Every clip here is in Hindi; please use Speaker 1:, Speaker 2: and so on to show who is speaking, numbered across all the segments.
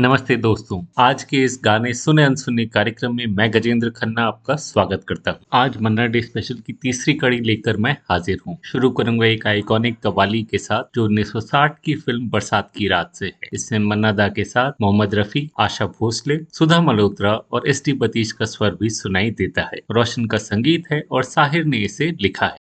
Speaker 1: नमस्ते दोस्तों, आज के इस गाने सुने अनसुने कार्यक्रम में मैं गजेंद्र खन्ना आपका स्वागत करता हूँ। आज मन्ना डे स्पेशल की तीसरी कड़ी लेकर मैं हाजिर हूँ। शुरू करूँगा एक आइकॉनिक कवाली के साथ, जो 1960 की फ़िल्म बरसात की रात से है। इसमें मन्ना दा के साथ मोहम्मद रफी, आशा भोसले, सुधा मल्होत्रा और एस टी बतीश का स्वर भी सुनाई देता है। रोशन का संगीत है और साहिर ने इसे लिखा है।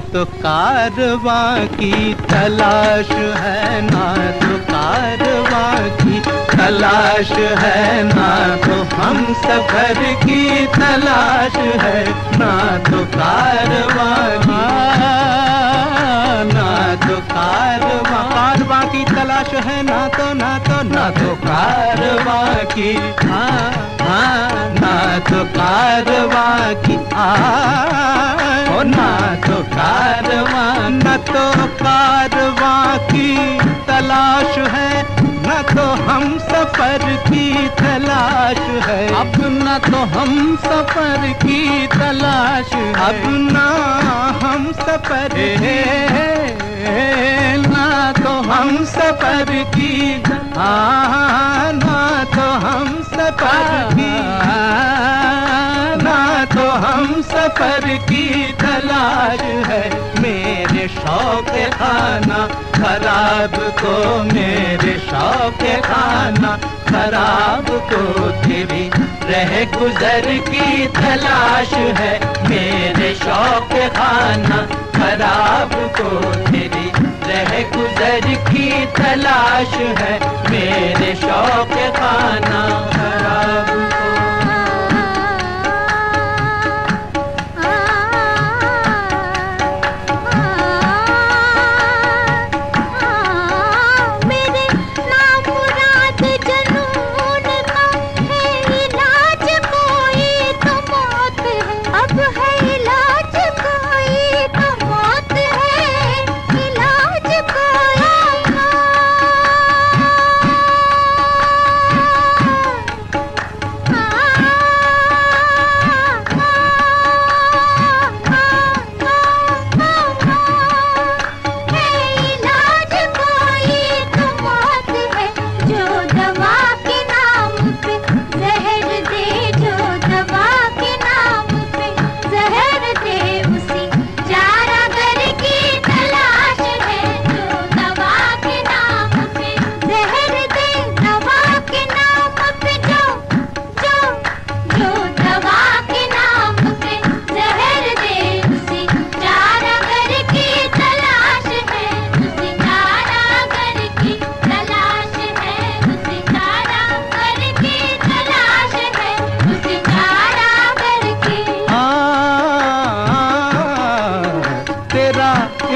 Speaker 2: तो कारवां की तलाश है ना तो कारवां की तलाश है, ना तो हम सफ़र की तलाश है ना तो कारवां ना तो कारवां कारवां की तलाश है, ना तो ना तो ना तो कारवां की हाँ हाँ ना तो कारवां की आ ना तो कारवा न तो कारवा की तलाश है न तो हम सफ़र की तलाश है। अब न तो हम सफ़र की तलाश अब ना हम सफ़र है ना तो हम सफ़र की ना तो हम सफ़र की। तो हम सफ़र की तलाश है। मेरे शौक खाना, खराब को मेरे शौक खाना, खराब को तेरी रह गुजर की तलाश है। मेरे शौक खाना, खराब को तेरी रह गुजर की तलाश है। मेरे शौक खाना, खराब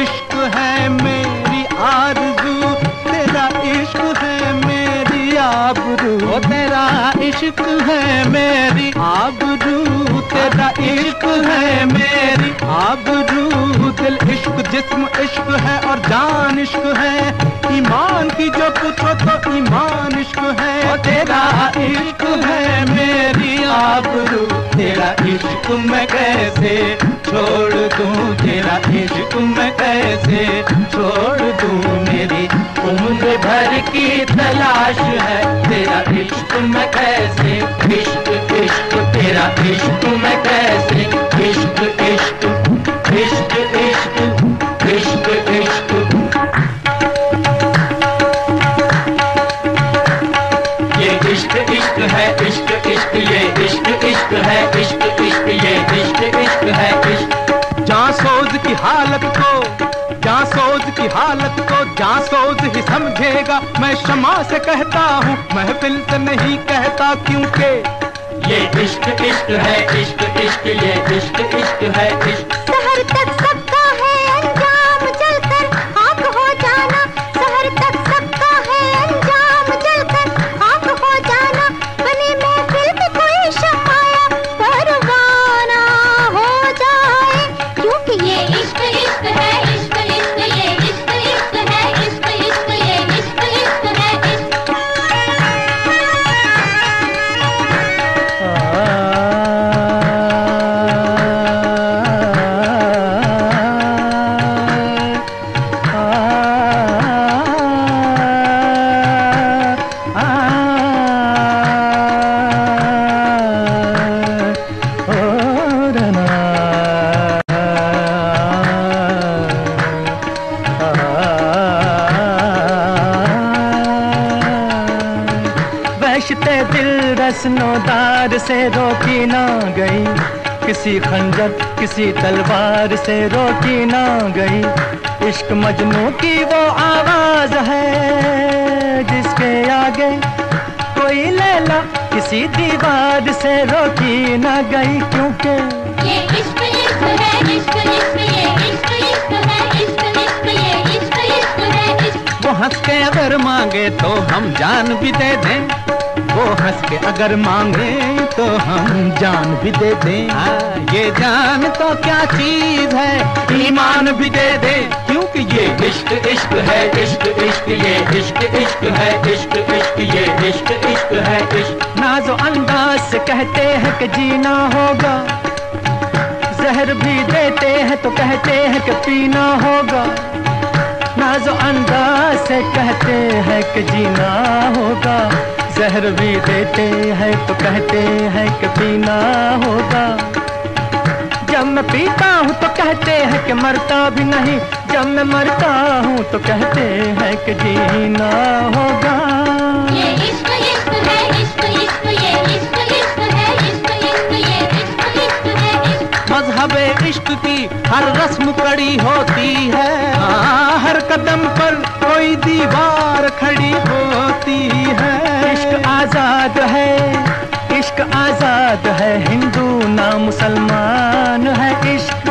Speaker 3: इश्क है मेरी आरज़ू, तेरा इश्क है मेरी आबरू। तेरा इश्क है मेरी आबरू, तेरा इश्क है मेरी आबरू। दिल इश्क, जिस्म इश्क है और जान इश्क है। ईमान की जो पूछो तो ईमान इश्क है। तेरा इश्क है मेरी आबरू। तेरा इश्क मैं कैसे छोड़ दूँ? तेरा इश्क मैं कैसे छोड़ दूँ? मेरी उम्र भर की तलाश है। तेरा इश्क मैं कैसे? इश्क इश्क, तेरा इश्क मैं कैसे इश्क ये इश्क इश्क है इश्क इश्क ये इश्क इश्क है इश्क। जहाँ सोज की हालत को जहाँ सोज की हालत को जहाँ सोज ही समझेगा। मैं क्षमा से कहता हूँ महफिल से नहीं कहता क्योंकि ये इश्क इश्क है इश्क इश्क ये इश्क इश्क है इश्क। रसनोदार से रोकी ना गई। किसी खंजर किसी तलवार से रोकी ना गई। इश्क मजनू की वो आवाज़ है जिसके आगे कोई लैला किसी दीवार से रोकी ना गई। क्योंकि
Speaker 4: ये इश्क इश्क है इश्क इश्क ये इश्क इश्क है इश्क इश्क ये इश्क इश्क है इश्क।
Speaker 3: वो हंस के अगर मांगे तो हम जान भी दे दें। वो हंस के अगर मांगे तो हम जान भी दे दें। ये जान तो क्या चीज़ है? ईमान भी दे दे। क्योंकि ये इश्क इश्क है, इश्क इश्क, ये इश्क इश्क है, इश्क इश्क, ये इश्क इश्क है, इश्क। नाजो अंदाज से कहते हैं कि जीना होगा। जहर भी देते हैं तो कहते हैं कि पीना होगा। नाजो अंदाज से कहते हैं कि जीना होगा। जहर भी देते हैं तो कहते हैं कि पीना होगा। जब मैं पीता हूँ तो कहते हैं कि मरता भी नहीं। जब मैं मरता हूँ तो कहते हैं कि जीना होगा।
Speaker 4: ये इश्क इश्क है इश्क इश्क ये इश्क इश्क है इश्क इश्क ये इश्क इश्क है। इश्क
Speaker 3: मज़हब इश्क की हर रस्म कड़ी होती है। हाँ, हर कदम पर कोई दीवार खड़ी होती इश्क आज़ाद है, इश्क आज़ाद है, हिंदू ना मुसलमान है इश्क।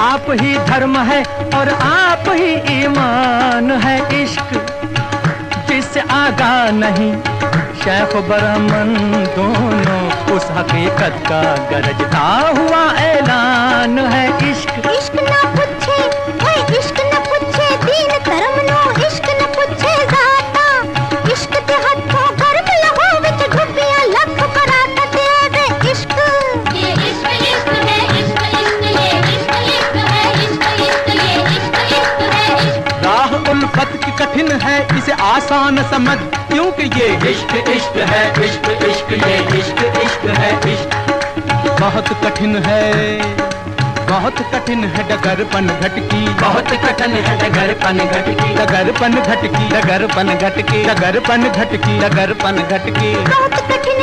Speaker 3: आप ही धर्म है और आप ही ईमान है इश्क। जिससे आगा नहीं, शेख बरमन दोनों उस हकीकत का गरजता हुआ ऐलान है इश्क। आसान समझ क्योंकि ये इश्क इश्क है इश्क इश्क ये इश्क इश्क है इश्क। बहुत कठिन है बहुत कठिन है डगरपन घटकी। बहुत कठिन है डगरपन घटकी। डगरपन घटकी डगरपन घटकी डगरपन घटकी डगरपन घटकी।
Speaker 4: बहुत कठिन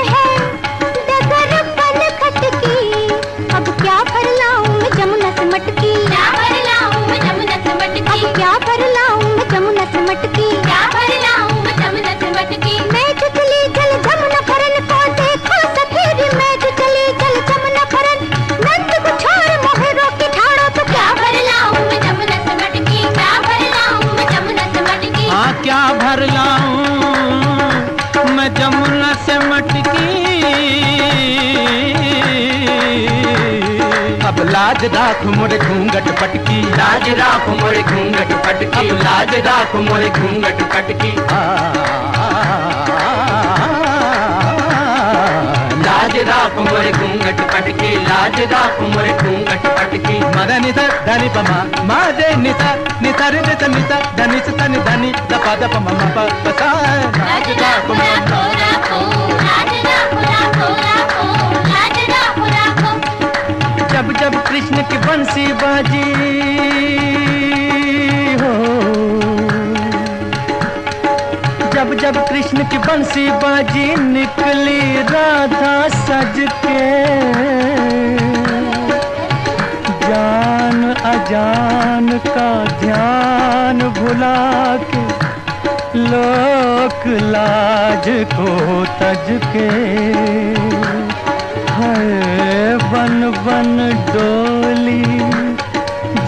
Speaker 3: राख मोरे घूंघट पटकी
Speaker 5: लाज राख मोरे घूंघट पटकी लाज राख मोरे घूंघट पटकी लाज राख मोरे घूंघट पटकी लाज राख मोरे घूंघट पटकी
Speaker 3: मर निध धनि पमा मादे जे निध निधर निध निध धनि से तनि धनि दपा दप मम पसा
Speaker 4: लाज राख मोरे घूंघट पटकी लाज राख मोरे घूंघट पटकी
Speaker 3: जब कृष्ण की बंसी बाजी, हो। जब जब कृष्ण की बंसी बाजी निकली राधा सज के। जान अजान का ध्यान भुला के, लोक लाज को तज के। है बन बन डोली,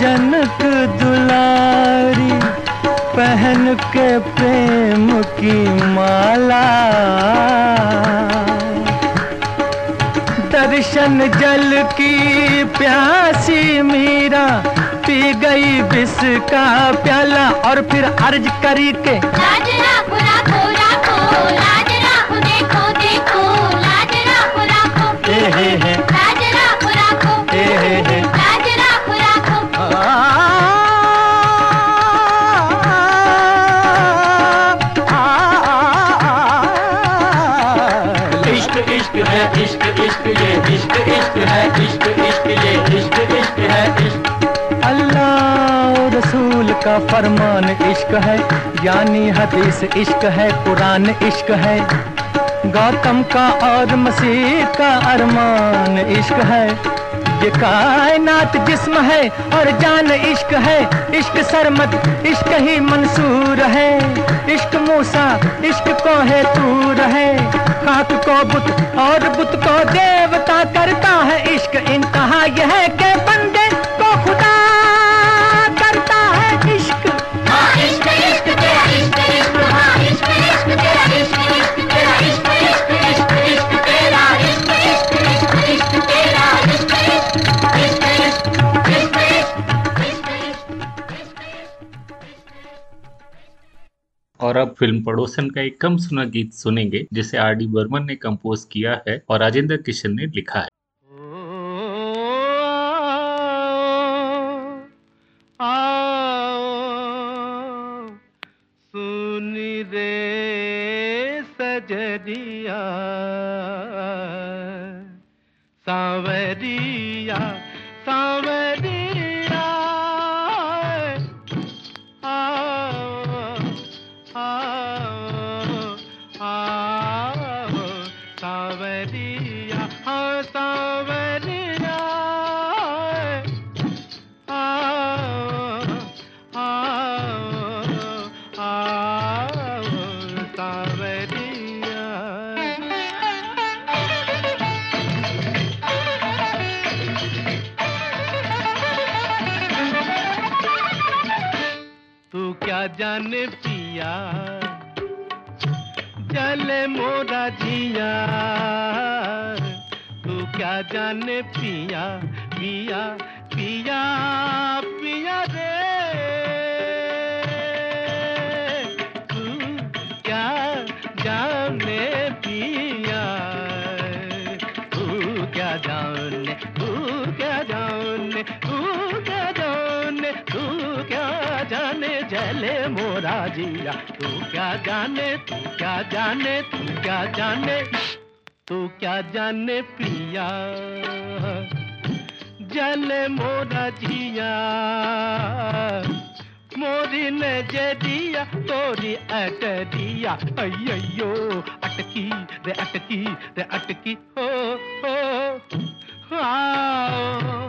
Speaker 3: जनक दुलारी, पहन के प्रेम की माला। दर्शन जल की प्यासी मीरा, पी गई विष का प्याला, और फिर अर्ज़ करी के
Speaker 4: लाज राखो राखो राखो लाज देखो देखो।
Speaker 3: का फरमान इश्क है, यानी हदीस इश्क है, कुरान इश्क है। गौतम का और मसीह का अरमान इश्क है। ये कायनात जिस्म है और जान इश्क है। इश्क सरमत, इश्क ही मंसूर है। इश्क मूसा, इश्क को है तूर है। खाक को बुत और बुत को देवता करता है। इश्क इंतहा यह के बंदे को खुदा
Speaker 1: और अब फ़िल्म पड़ोसन का एक कम सुना गीत सुनेंगे, जिसे आर डी बर्मन ने कंपोज किया है और राजेंद्र किशन ने लिखा है।
Speaker 3: सजरिया सावरिया सावरिया। जले मोरा जिया। तू क्या जाने पिया पिया पिया पिया रे। तू क्या जाने पिया, तू क्या जाने जिया, तू क्या जाने, तू क्या जाने, तू क्या जाने, तू क्या जाने पिया जले मोरा जिया, मोरी ने जदिया तोरी अट दिया। अयो अटकी रे अटकी रे अटकी हो हो, आओ।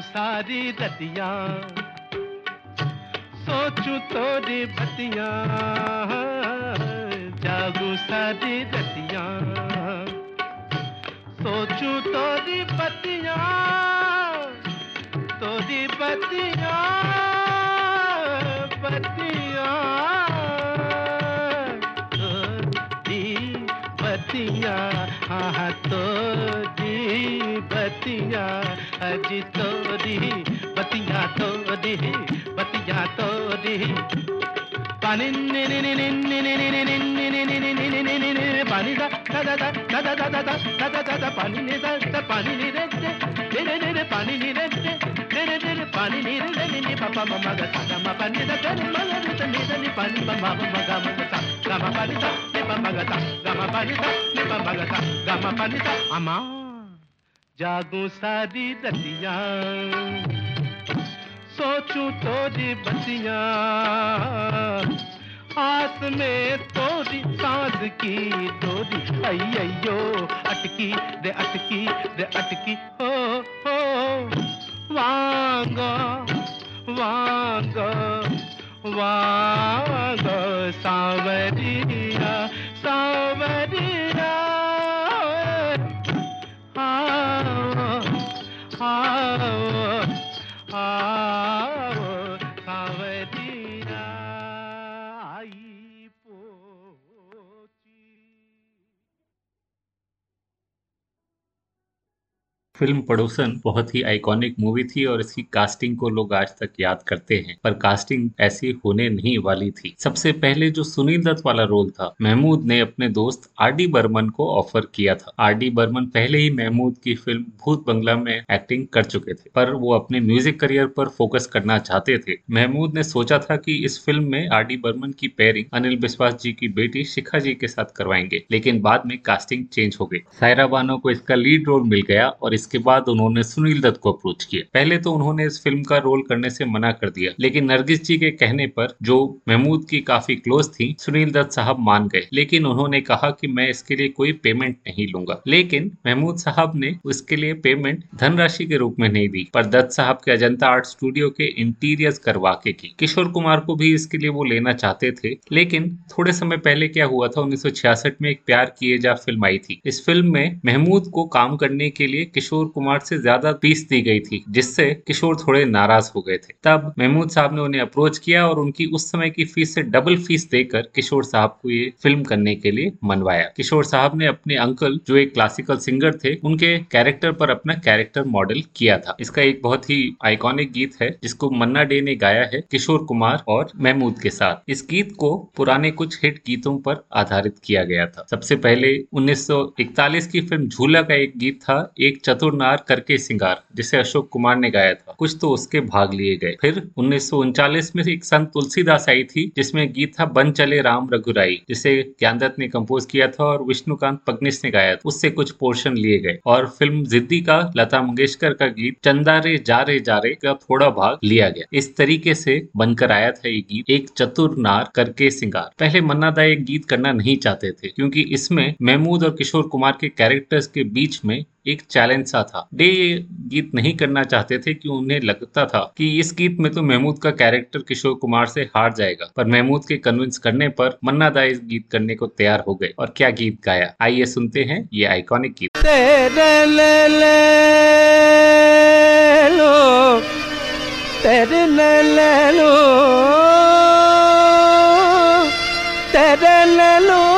Speaker 2: सारी रतिया। सोचू तोरी बतिया जागू सारी रतिया। सोचू तोरी बतिया तोरी बतिया बतिया तोरी बतिया हाँ बतिया अजी बतिया ತೋರಿ ಪತಿಯ ತೋರಿ ಪಾನಿ ಪಾನಿ ದದ ದದ ದದ ದದ ದದ ದದ ಪಾನಿ ನಿ ದದ ಪಾನಿ ನಿ ರೆದ್ದೆ ನೆರೆ ನೆರೆ ಪಾನಿ ನಿ ರೆದ್ದೆ ನೆರೆ ನೆರೆ ಪಾನಿ ನಿ ರೆದ್ದೆ ನಿ ಪಪ ಮಮ ಗ ಸ ಮ ಪ ನಿ ದ ಗ ನಿ ಮ ಗ ನಿ ತ ನಿ ದ ನಿ ಪಾನಿ ಪ ಮ ಮ ಗ ಮ ಗ ಸ ಗ ಮ ಪ ನಿ ತ ನಿ ಪ ಮ ಗ ಸ ಗ ಮ ಪ ನಿ ತ ನಿ ಪ ಮ ಗ ಸ ಗ ಮ ಪ ನಿ ತ ಅಮ್ಮ जागूं सारी रतियाँ सोचूं तोरी बतिया आस में तोरी, सांस की डोरी अयो अटकी रे अटकी रे अटकी। हो हो, वांग वांग वांग, सावरिया सावरिया। आओ आओ।
Speaker 1: फ़िल्म पड़ोसन बहुत ही आइकॉनिक मूवी थी और इसकी कास्टिंग को लोग आज तक याद करते हैं, पर कास्टिंग ऐसी होने नहीं वाली थी। सबसे पहले जो सुनील दत्त वाला रोल था, महमूद ने अपने दोस्त आर डी बर्मन को ऑफ़र किया था। आर डी बर्मन पहले ही महमूद की फ़िल्म भूत बंगला में एक्टिंग कर चुके थे, पर वो अपने म्यूज़िक करियर पर फोकस करना चाहते थे। महमूद ने सोचा था कि इस फ़िल्म में आर डी बर्मन की पेयरिंग अनिल बिस्वास जी की बेटी शिखा जी के साथ करवाएँगे, लेकिन बाद में कास्टिंग चेंज हो गई। सायरा बानो को इसका लीड रोल मिल गया और इसके बाद उन्होंने सुनील दत्त को अप्रोच किया। पहले तो उन्होंने इस फ़िल्म का रोल करने से मना कर दिया, लेकिन नरगिस जी के कहने पर जो महमूद की काफ़ी क्लोज थी, सुनील दत्त साहब मान गए। लेकिन उन्होंने कहा कि मैं इसके लिए कोई पेमेंट नहीं लूँगा। लेकिन महमूद साहब ने उसके लिए पेमेंट धनराशि के रूप में नहीं दी, पर दत्त साहब के अजंता आर्ट स्टूडियो के इंटीरियर्स करवा के की। किशोर कुमार को भी इसके लिए वो लेना चाहते थे, लेकिन थोड़े समय पहले क्या हुआ था, उन्नीस सौ छियासठ में एक प्यार किए जा फ़िल्म आई थी। इस फ़िल्म में महमूद को काम करने के लिए किशोर कुमार से ज़्यादा फ़ीस दी गई थी, जिससे किशोर थोड़े नाराज़ हो गए थे। तब महमूद साहब ने उन्हें अप्रोच किया और उनकी उस समय की फ़ीस से डबल फ़ीस देकर किशोर साहब को ये फ़िल्म करने के लिए मनवाया। किशोर साहब ने अपने अंकल जो एक क्लासिकल सिंगर थे, उनके कैरेक्टर पर अपना कैरेक्टर मॉडल किया था। इसका एक बहुत ही आइकॉनिक गीत है, जिसको मन्ना डे ने गाया है किशोर कुमार और महमूद के साथ। इस गीत को पुराने कुछ हिट गीतों पर आधारित किया गया था। सबसे पहले 1941 की फ़िल्म झूला का एक गीत था, एक चतुर नार करके सिंगार, जिसे अशोक कुमार ने गाया था। कुछ तो उसके भाग लिए गए। फिर उन्नीस में एक संत तुलसीदास आई थी, जिसमें गीत था बन चले राम रघुराई, जिसे ज्ञानदत्त ने कंपोज किया था और विष्णुकांत पगनिस ने गाया था। उससे कुछ पोर्शन लिए गए। और फ़िल्म जिद्दी का, लता मंगेशकर का गीत, चंदा रे जा रे जा रे का थोड़ा भाग लिया गया। इस तरीके से बनकर आया था ये गीत, एक चतुर नार करके सिंगार। पहले मन्ना दा एक गीत करना नहीं चाहते थे, क्योंकि इसमें महमूद और किशोर कुमार के कैरेक्टर्स के बीच में एक चैलेंज सा था। डे ये गीत नहीं करना चाहते थे कि उन्हें लगता था कि इस गीत में तो महमूद का कैरेक्टर किशोर कुमार से हार जाएगा, पर महमूद के कन्विंस करने पर मन्ना दा इस गीत करने को तैयार हो गए और क्या गीत गाया। आइए सुनते हैं ये आइकॉनिक गीत।
Speaker 2: तेरे ले तेरे लो।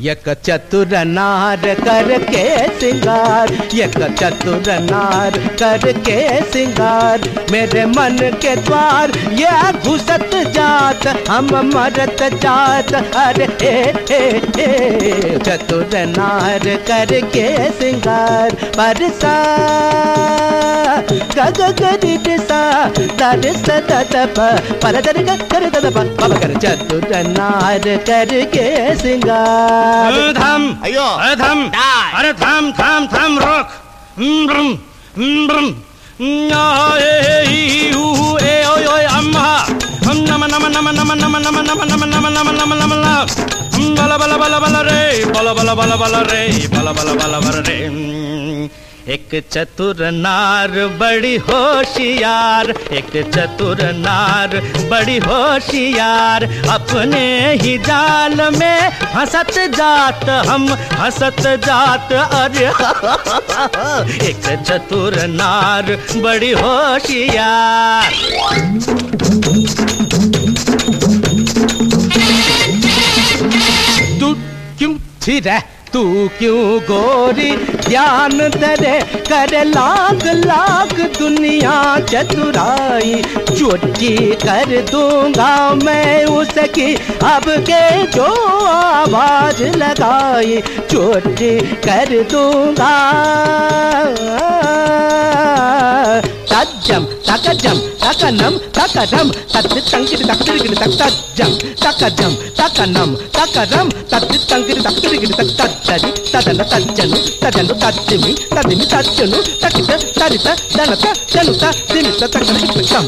Speaker 2: यक चतुर नार करके सिंगार, यक चतुर नार करके सिंगार। मेरे मन के द्वार ये घुसत जात, हम मरत जात। अरे ए ए ए चतुर नार करके सिंगार। परसा, गग गरि सा दर सद पर दर कर दद प। प कर चतुर नार करके सिंगार।
Speaker 6: అర్థం అయ్యో అర్థం అర్థం థం థం రోక్ మ్రం మ్రం నమ నమ నమ నమ నమ నమ నమ నమ నమ నమ నమ నమ నమ బల బల బల బల రే బల బల బల బల రే బల బల బల బల రే रे रे एक चतुर नार, बड़ी होशियार। एक चतुर नार, बड़ी होशियार। अपने ही जाल में हंसत जात हम, हंसत जात अरे। एक चतुर नार, बड़ी होशियार।
Speaker 2: तू क्यों थी रह? तू क्यों गोरी? ज्ञान तेरे कर लाग लाग दुनिया चतुराई। चुटकी कर दूँगा मैं उसकी। अब के जो आवाज़ लगाई। चुटकी कर दूँगा।
Speaker 6: తజ్జం తకజం తకనం తకరం తత్తి తంకిరి తక్కిరిగిరి తజ్జం తకజం తకనం తకరం తత్తి తంకిరి తక్కిరిగిరి తజ్జది తదన తజ్జను తదను తత్తిమి తదిమి తజ్జను తకిత తరిత దనత జనుత దినిత తకరికి తం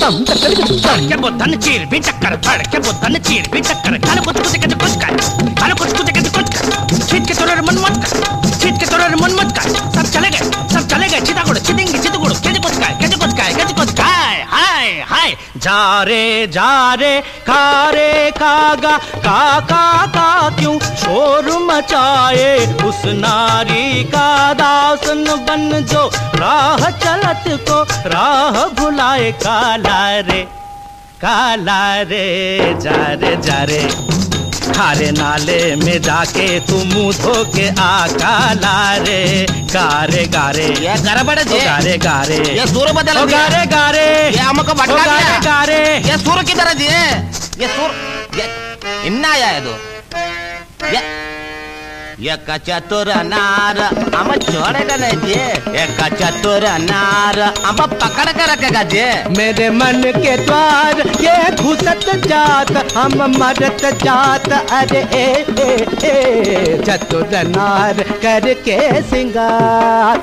Speaker 6: తం తకరికి తం చీర్ చీర్పి చక్కర తడకెబుతను చీర్పి చక్కర కలుపు తుసి కజ కుస్కాయ हाय हाय। जा रे जा रे, का रे कागा का का का, क्यों शोर मचाए उस नारी का दासन बन जो राह चलत को राह भुलाए। काला रे काला रे, जा रे जा रे। खारे नाले में जाके तुम धो के आ काला गारे। गारे
Speaker 7: ये गड़बड़
Speaker 6: गारे गारे।
Speaker 7: ये सुर बदल
Speaker 6: ओ गारे गारे।
Speaker 7: ये हमको
Speaker 6: ओ
Speaker 7: भटका
Speaker 6: गारे गारे।
Speaker 7: ये सुर किधर है जी? ये सुर ये इन्ना आया है तो। ये ये चतुर नार हम छोड़ेगा जे। एक चतुर नार हम पकड़ कर रखेगा जे।
Speaker 2: मेरे मन के द्वार, ये घुसत जात, हम मरत जात। अरे, ए ए ए, चतुर नार करके सिंगार।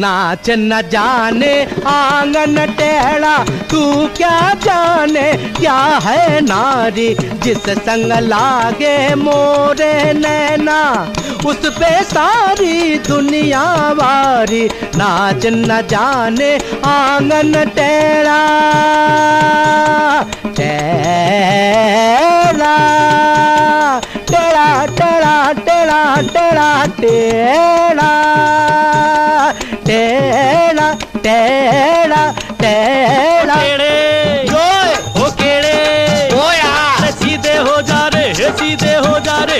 Speaker 2: नाच न जाने, आँगन टेढ़ा, तू क्या जाने? क्या है नारी जिस संग लागे मोरे नैना? उस पे सारी दुनिया वारी, नाच न जाने, आँगन टेढ़ा। टेढ़ा टेढ़ा टेढ़ा टेढ़ा टेढ़ा टेढ़ा।
Speaker 7: తేడా తేడా
Speaker 6: తేడా.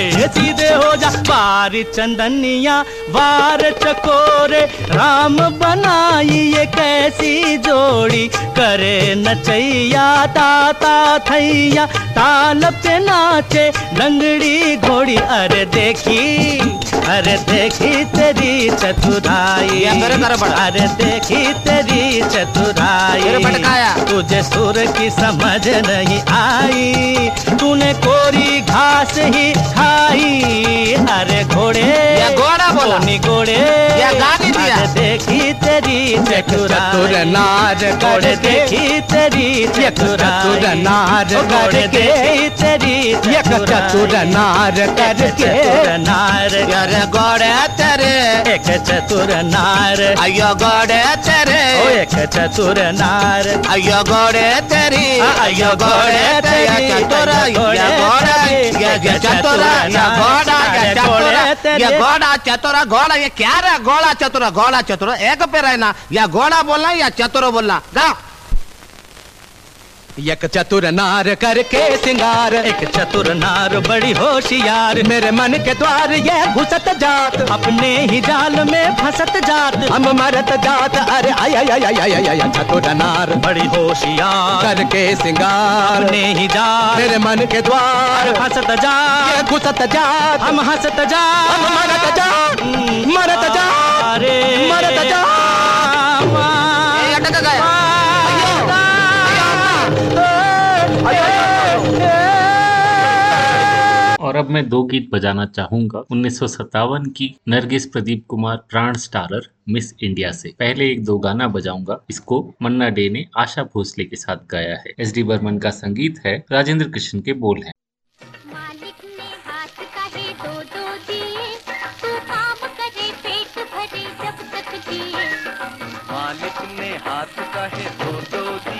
Speaker 6: सीधे हो जा बारी चंदनिया वार चकोरे राम बनाई ये कैसी जोड़ी करे नचैया ताता थैया ताल पे नाचे लंगड़ी घोड़ी अरे देखी अरे देखी तेरी चतुराई। अरे देखी तेरी चतुराई तुझे सुर की समझ नहीं आई तूने कोरी घास ही खाई अरे घोड़े
Speaker 7: या घोड़ा बोला।
Speaker 6: नी घोड़े।
Speaker 7: या गाली दिया।
Speaker 6: देखी तेरी
Speaker 2: चतुर
Speaker 6: नाज
Speaker 2: नार
Speaker 6: घोड़े देखी तेरी
Speaker 2: चतुर
Speaker 6: नाज घोड़े देखी तेरी
Speaker 2: एक चतुर नार करके
Speaker 6: चतुर नार
Speaker 7: यार गोड़े तेरे।
Speaker 6: एक चतुर नार
Speaker 7: अयो गोड़े तेरे।
Speaker 6: एक चतुर नार
Speaker 7: अयो गोड़े तेरी।
Speaker 6: अयो घोड़े तेरी,
Speaker 7: ये चतुर ये ये चतुर घोड़ा ये
Speaker 6: अरे
Speaker 7: चतुर
Speaker 6: घोड़े
Speaker 7: ये क्या रे घोड़ा चतुर घोड़ा चतुर? एक पे रहना। या घोड़ा बोलना या चतुर बोलना? गा
Speaker 2: एक चतुर नार करके सिंगार।
Speaker 6: एक चतुर नार बड़ी होशियार।
Speaker 2: मेरे मन के द्वार ये घुसत जात।
Speaker 6: अपने ही जाल में फंसत जात।
Speaker 2: हम मरत जात। अरे आय आय आय आय चतुर नार।
Speaker 6: बड़ी होशियार।
Speaker 2: करके सिंगार।
Speaker 6: अपने ही जाल।
Speaker 2: मेरे मन के द्वार।
Speaker 6: फंसत
Speaker 2: ये
Speaker 6: जात।
Speaker 2: घुसत जात।
Speaker 6: हम हंसत जात।
Speaker 2: हम मरत जात। मरत जात।
Speaker 6: अरे।
Speaker 2: मरत जात।
Speaker 1: अब मैं दो गीत बजाना चाहूँगा। उन्नीस सौ सत्तावन की नरगिस प्रदीप कुमार प्राण स्टारर मिस इंडिया से। पहले एक दो गाना बजाऊँगा। इसको मन्ना डे ने आशा भोसले के साथ गाया है। एस डी बर्मन का संगीत है राजेंद्र कृष्ण के बोल हैं।
Speaker 4: मालिक ने हाथ कहे दो दो दिए। काम करे पेट भरे जब तक जिए।
Speaker 2: मालिक ने हाथ कहे दो दो दिए।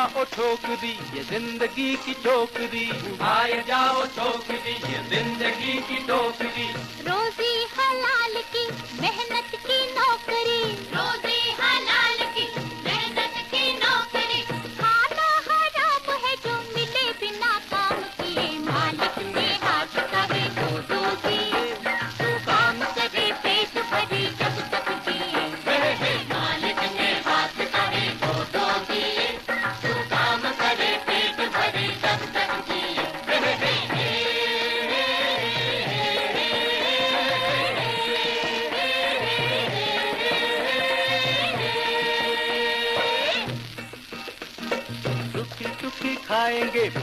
Speaker 2: जाओ ठोकरी ये ज़िंदगी की ठोकरी
Speaker 8: आए जाओ ठोकरी ये ज़िंदगी की ठोकरी
Speaker 4: रोजी हलाल की मेहनत की नौकरी। रोजी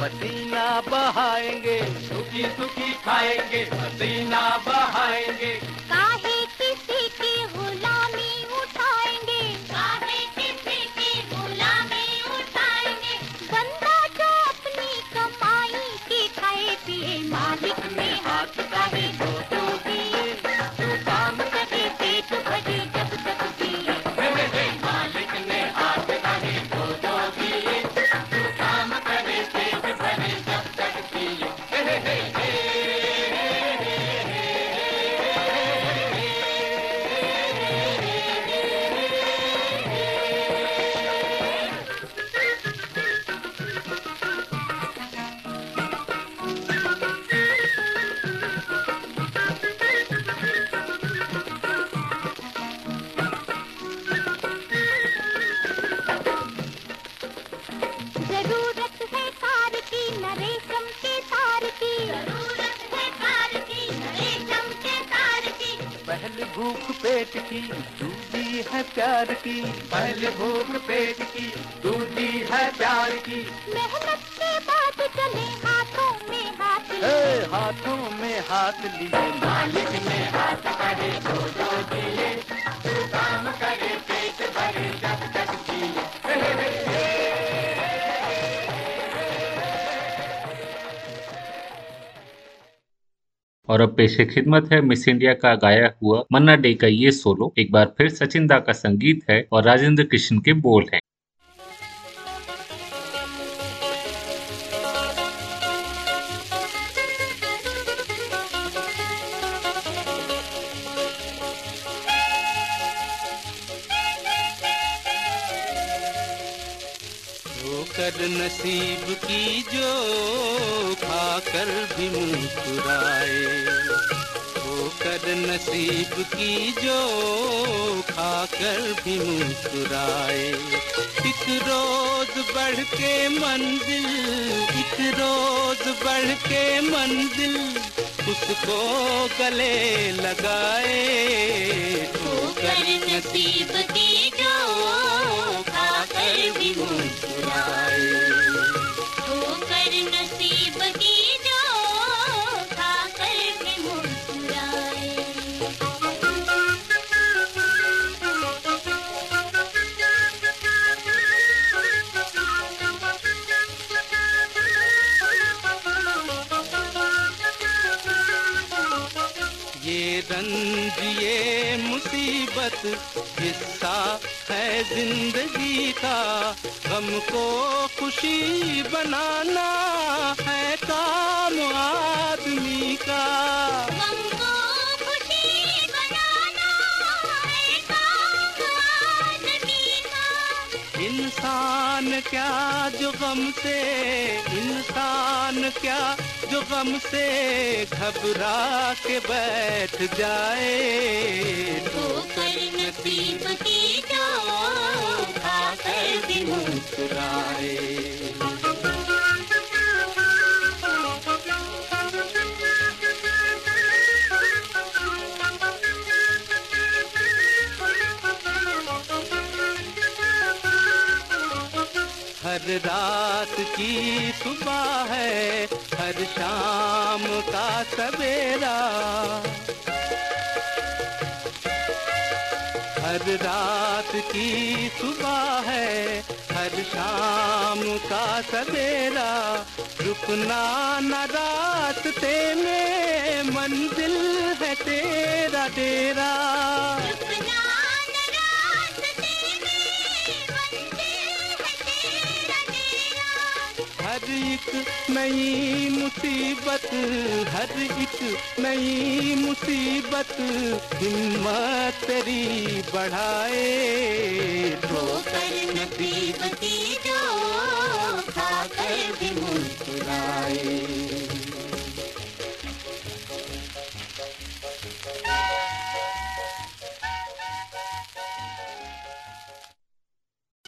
Speaker 2: पसीना बहाएँगे
Speaker 8: सुखी सुखी खाएँगे पसीना बहाएँगे।
Speaker 1: पेशे खिदमत है, मिस इंडिया का गाया हुआ मन्ना डे का ये सोलो, एक बार फिर सचिन दा का संगीत है और राजेंद्र कृष्ण के बोल हैं।
Speaker 2: मुस्कुराए। एक रोज बढ़ के मंजिल, एक रोज बढ़ के मंजिल, उसको गले लगाए। ठोकर
Speaker 4: नसीब की जो खाकर भी मुस्कुराए। ठोकर नसीब की
Speaker 2: ये मुसीबत हिस्सा है ज़िंदगी का। गम को खुशी बनाना है काम आदमी का। जो गम से इंसान क्या जो गम से घबरा के बैठ जाए?
Speaker 8: तो कर नसीब की जाओ खाकर भी मुस्कुराए।
Speaker 2: हर रात की सुबह है, हर शाम का सवेरा। हर रात की सुबह है, हर शाम का सवेरा। रुकना न रास्ते में मंजिल है तेरा डेरा हर एक नई मुसीबत, हर एक नई मुसीबत, हिम्मत तेरी बढ़ाए।
Speaker 8: ठोकर नसीब की जो खाकर भी मुस्कुराए।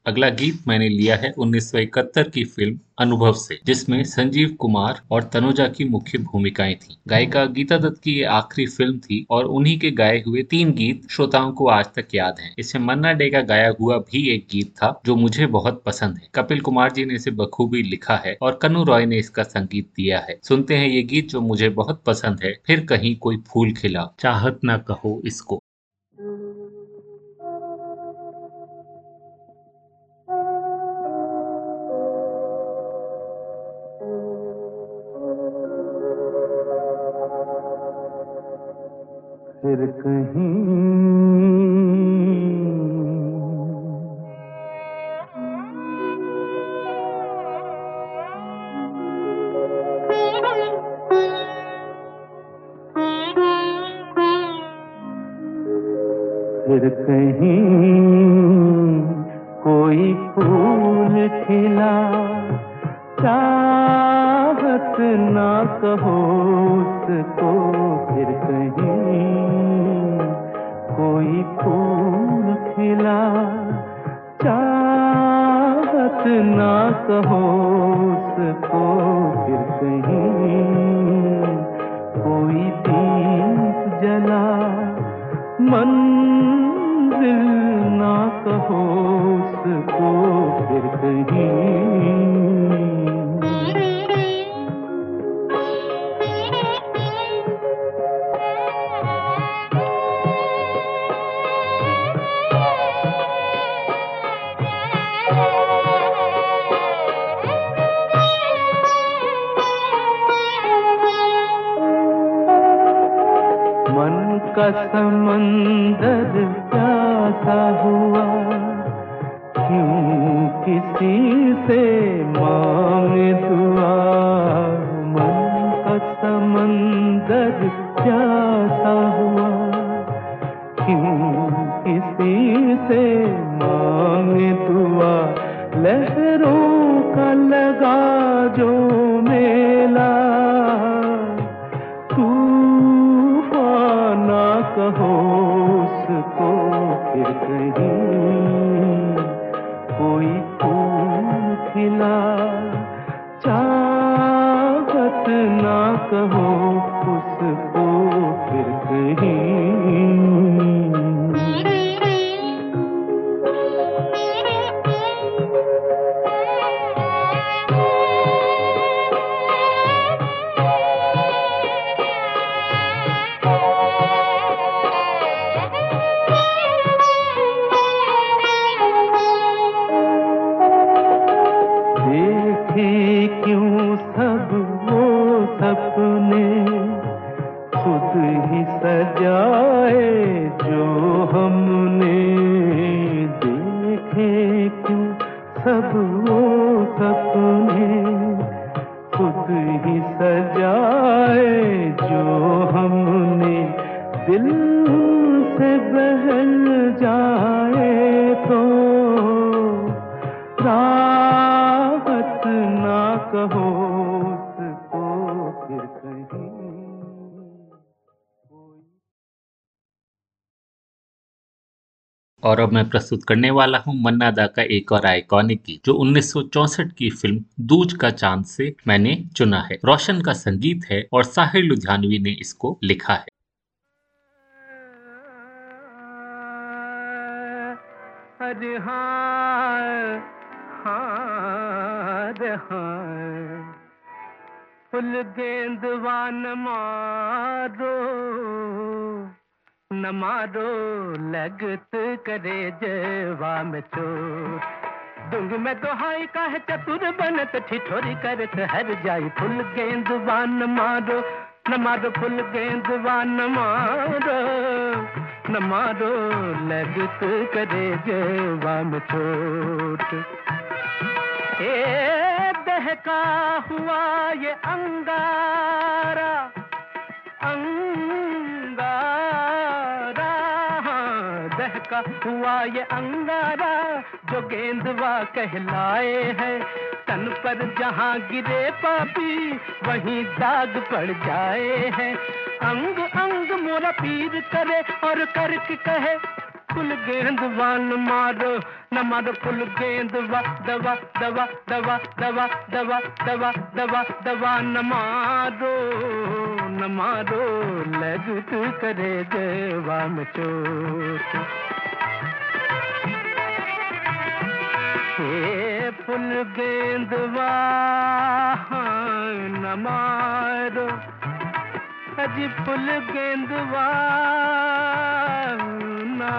Speaker 1: अगला गीत मैंने लिया है 1971 की फ़िल्म अनुभव से, जिसमें संजीव कुमार और तनुजा की मुख्य भूमिकाएँ थीं। गायिका गीता दत्त की ये आखिरी फ़िल्म थी और उन्हीं के गाए हुए तीन गीत श्रोताओं को आज तक याद हैं। इसमें मन्ना डे का गाया हुआ भी एक गीत था, जो मुझे बहुत पसंद है कपिल कुमार जी ने इसे बखूबी लिखा है और कनु रॉय ने इसका संगीत दिया है सुनते हैं ये गीत जो मुझे बहुत पसंद है, फिर कहीं कोई फूल खिला चाहत ना कहो इसको
Speaker 2: फिर कहीं। फिर कहीं।
Speaker 1: और अब मैं प्रस्तुत करने वाला हूँ मन्ना दा का एक और आइकॉनिक गीत, जो 1964 की फ़िल्म दूज का चाँद से मैंने चुना है। रोशन का संगीत है और साहिर लुधियानवी ने इसको लिखा है।
Speaker 9: फुल गेंदवान मारो। न मारो लगत करे जवा में चोट दुंग में दोहाई का है चतुर बनत, ठिठोरी करत, हर जाई फुल गेंदवान मारो न मारो फुल गेंदवान मारो न मारो लगत करे जवा में चोट ए दहका हुआ ये अंगारा अंगारा दहका हुआ ये अंगारा जो गेंदवा कहलाए है। तन पर जहाँ गिरे पापी, वहीं दाग पड़ जाए है। अंग अंग मोरा पीर करे और करके कहे फुल गेंदवान मारो, न मारो फुल गेंदवा, दवा दवा दवा दवा दवा दवा दवा दवा न मारो न मारो लगत करे देवा में चोट। हे फुल गेंदवा न मारो। अजी फुल गेंदवा ना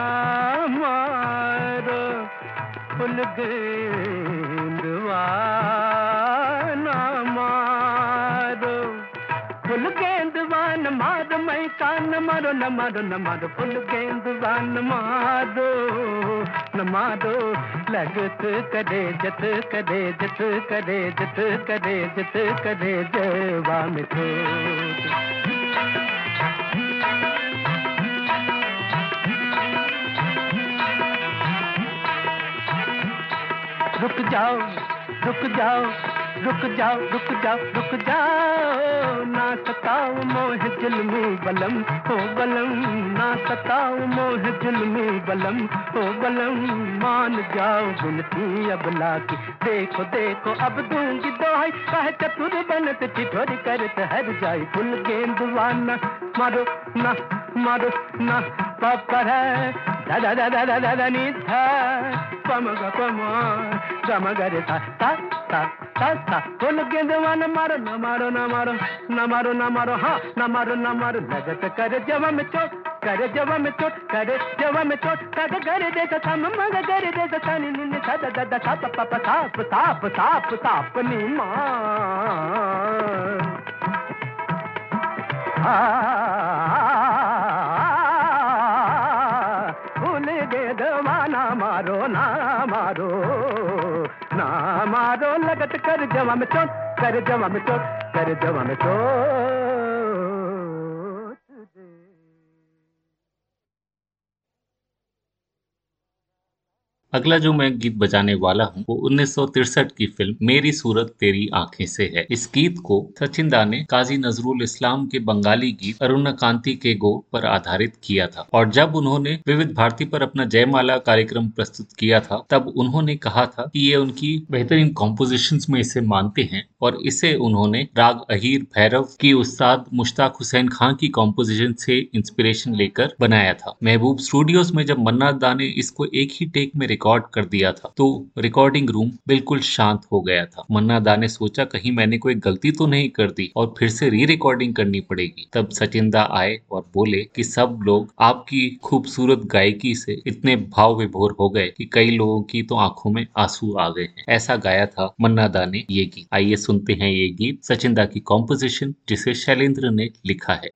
Speaker 9: मारो। फुल गेंदवा। न मारो मैं कान मारो न मारो न मारो फुल गेंदवा न मारो न मारो लगत करे जत करे जत करे जत करे जत करे जवा में रुक जाओ रुक जाओ। रुक जाओ रुक जाओ रुक जाओ। ना सताओ मोह जुल्मी, बलम हो बलम। ना सताओ मोह जुल्मी, बलम हो बलम। मान जाओ बिनती अबला की देखो देखो, अब दूँगी दोहाई। कह चतुर बनत ठिठोरी करत, हर जाई। फुल गेंदवाना मारो ना मारो ना। प प ध ध ध ध ध ध ध नि ध प म ग प म ग म ग रे थ थ थ थ थ बोल गेंदवा न मारो न मारो न मारो न मारो न मारो हाँ न मारो न मारो लगत कर जवा में चोट कर जवा में चोट कर जवा में चोट कर घर दे थम मग घर दे थानी निन थ ध ध थ प प थाप थाप थाप थाप नी माँ आ मारो, ना मारो ना मारो, लगत कर जवा में चोट कर जवा में चोट कर जवा में चोट
Speaker 1: अगला जो मैं गीत बजाने वाला हूँ, वो 1963 की फ़िल्म मेरी सूरत तेरी आँखें से है। इस गीत को सचिन दा ने काजी नजरुल इस्लाम के बंगाली गीत अरुणा कांति के गो पर आधारित किया था। और जब उन्होंने विविध भारती पर अपना जयमाला कार्यक्रम प्रस्तुत किया था, तब उन्होंने कहा था कि ये उनकी बेहतरीन कॉम्पोजिशन में इसे मानते हैं और इसे उन्होंने राग अहीर भैरव की उस्ताद मुश्ताक हुसैन खान की कॉम्पोजिशन से इंस्पिरेशन लेकर बनाया था। महबूब स्टूडियोज में जब मन्ना दा ने इसको एक ही टेक में रिकॉर्ड कर दिया था तो रिकॉर्डिंग रूम बिल्कुल शांत हो गया था। मन्ना दा ने सोचा, कहीं मैंने कोई गलती तो नहीं कर दी और फिर से री रिकॉर्डिंग करनी पड़ेगी। तब सचिन दा आए और बोले कि सब लोग आपकी खूबसूरत गायकी से इतने भाव विभोर हो गए कि कई लोगों की तो आँखों में आँसू आ गए हैं। ऐसा गाया था मन्ना दा ने ये गीत। आइए सुनते हैं ये गीत सचिन दा की कॉम्पोजिशन जिसे शैलेंद्र ने लिखा है।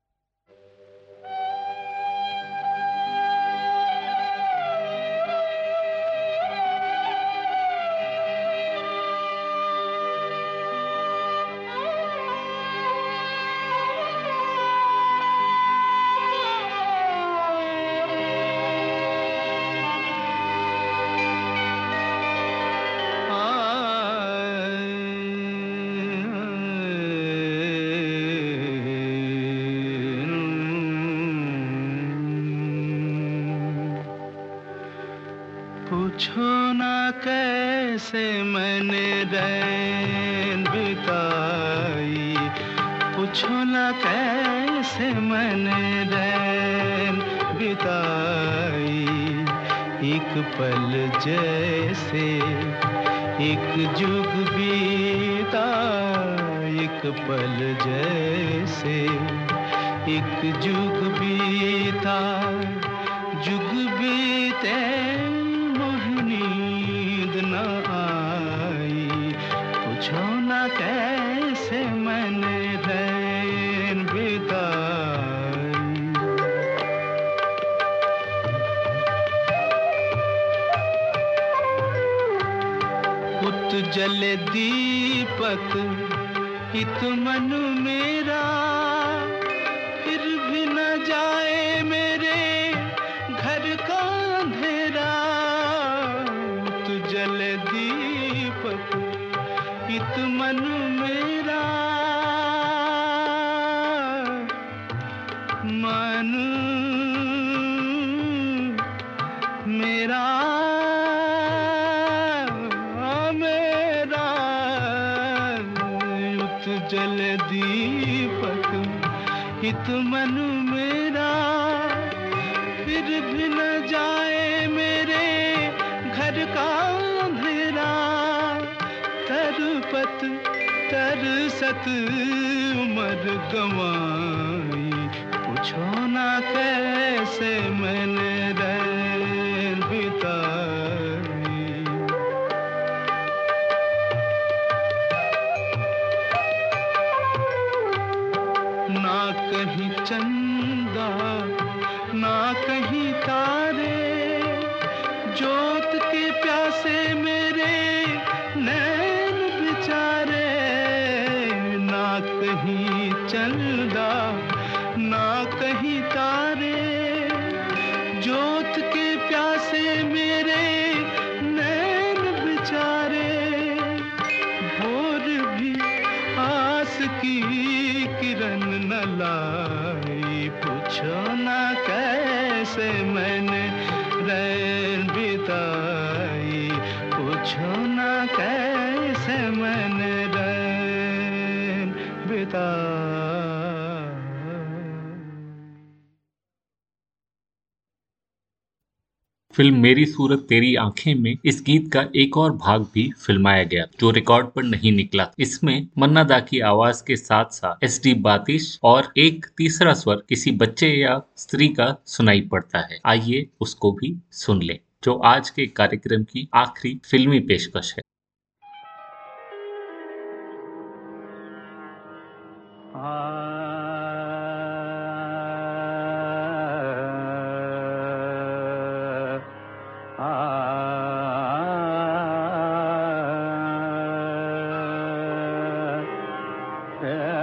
Speaker 2: भी तरसत उम्र गवाई
Speaker 1: फ़िल्म मेरी सूरत तेरी आँखें में, इस गीत का एक और भाग भी फिल्माया गया, जो रिकॉर्ड पर नहीं निकला। इसमें मन्ना दा की आवाज़ के साथ साथ एस डी बातिश और एक तीसरा स्वर किसी बच्चे या स्त्री का सुनाई पड़ता है। आइए उसको भी सुन ले, जो आज के कार्यक्रम की आखिरी फिल्मी पेशकश है।
Speaker 2: Yeah.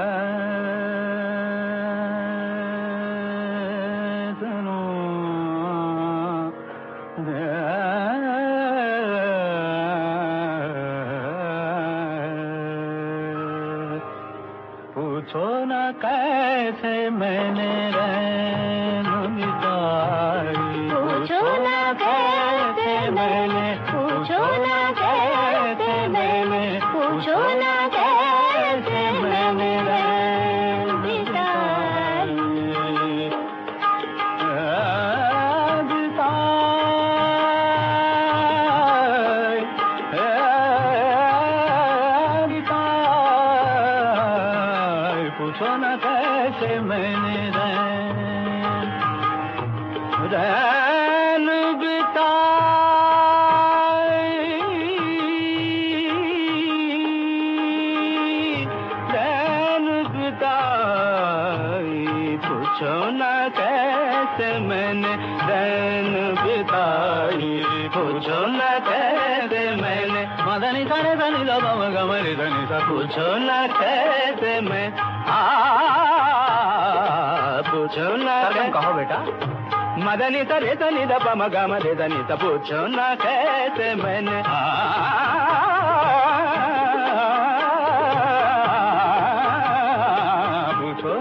Speaker 2: मदनी तरे तनी द पम गम रे तनी त पूछो न कैसे मैंने? पूछो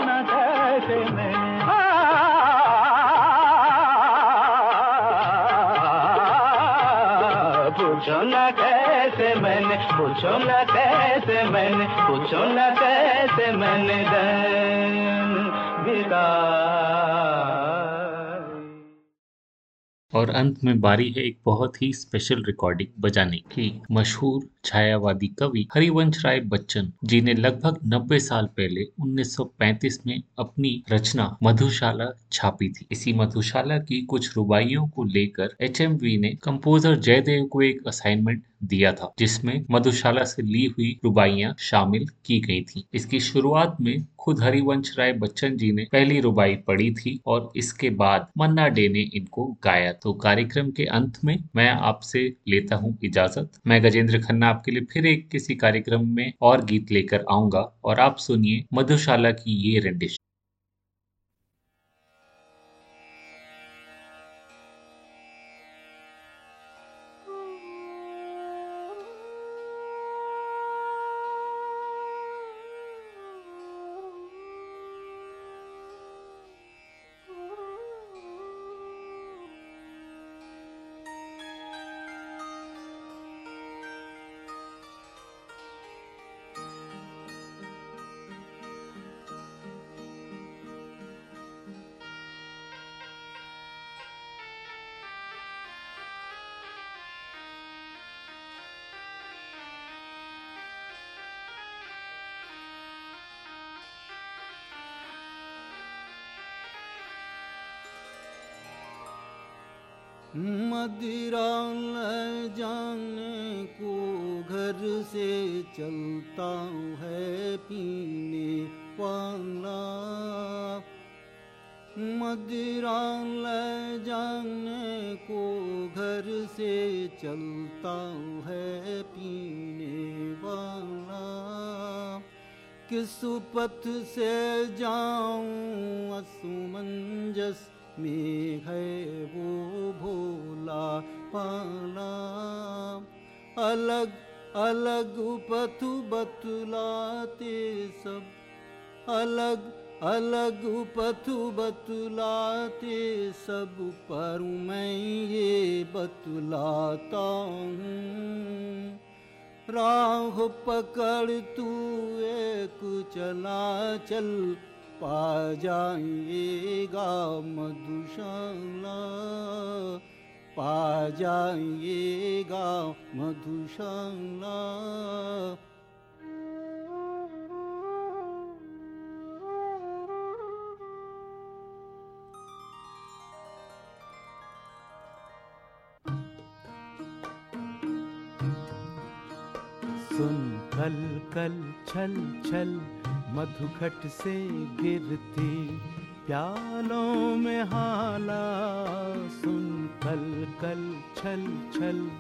Speaker 2: न कैसे मैंने? पूछो न कैसे मैंने? पूछो न कैसे मैंने?
Speaker 1: और अंत में बारी है एक बहुत ही स्पेशल रिकॉर्डिंग बजाने की मशहूर छायावादी कवि हरिवंश राय बच्चन जी ने लगभग 90 साल पहले 1935 में अपनी रचना मधुशाला छापी थी। इसी मधुशाला की कुछ रुबाइयों को लेकर एचएमवी ने कंपोजर जयदेव को एक असाइनमेंट दिया था, जिसमें मधुशाला से ली हुई रुबाइयाँ शामिल की गई थी। इसकी शुरुआत में खुद हरिवंश राय बच्चन जी ने पहली रुबाई पढ़ी थी और इसके बाद मन्ना डे ने इनको गाया। तो कार्यक्रम के अंत में मैं आपसे लेता हूँ इजाज़त। मैं गजेंद्र खन्ना आपके लिए फिर एक किसी कार्यक्रम में और गीत लेकर आऊँगा और आप सुनिए मधुशाला की ये रेंडिश
Speaker 2: पथ से जाऊँ, असुमंजस में है वो भोला पाला। अलग अलग पथु बतलाते सब। अलग अलग पथु बतलाते सब। पर मैं ये बतलाता हूँ। राह पकड़ तू एक चला चल पा जाएगा मधुशाला। पा जाएगा मधुशाला। कल कल छल छल मधुघट से गिरती। प्यालों में हाला सुन, कल कल छल छल।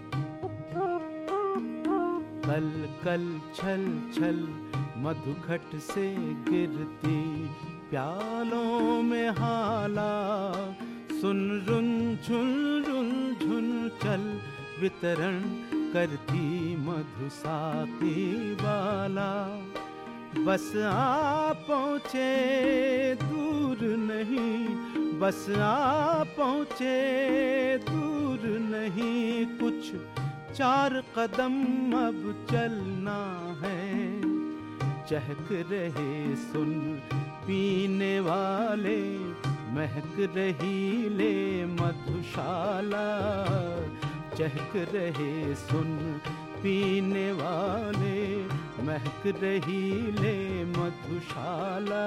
Speaker 2: कल कल छल छल मधुघट से गिरती। प्यालों में हाला सुन, रुन, झुन रुन झुन, चल वितरण। करती मधुसाती वाला। बस आ पहुँचे, दूर नहीं। बस आ पहुँचे, दूर नहीं। कुछ चार कदम अब चलना है। चहक रहे सुन पीने वाले, महक रही ले मधुशाला। चहक रहे सुन पीने वाले महक रही ले मधुशाला।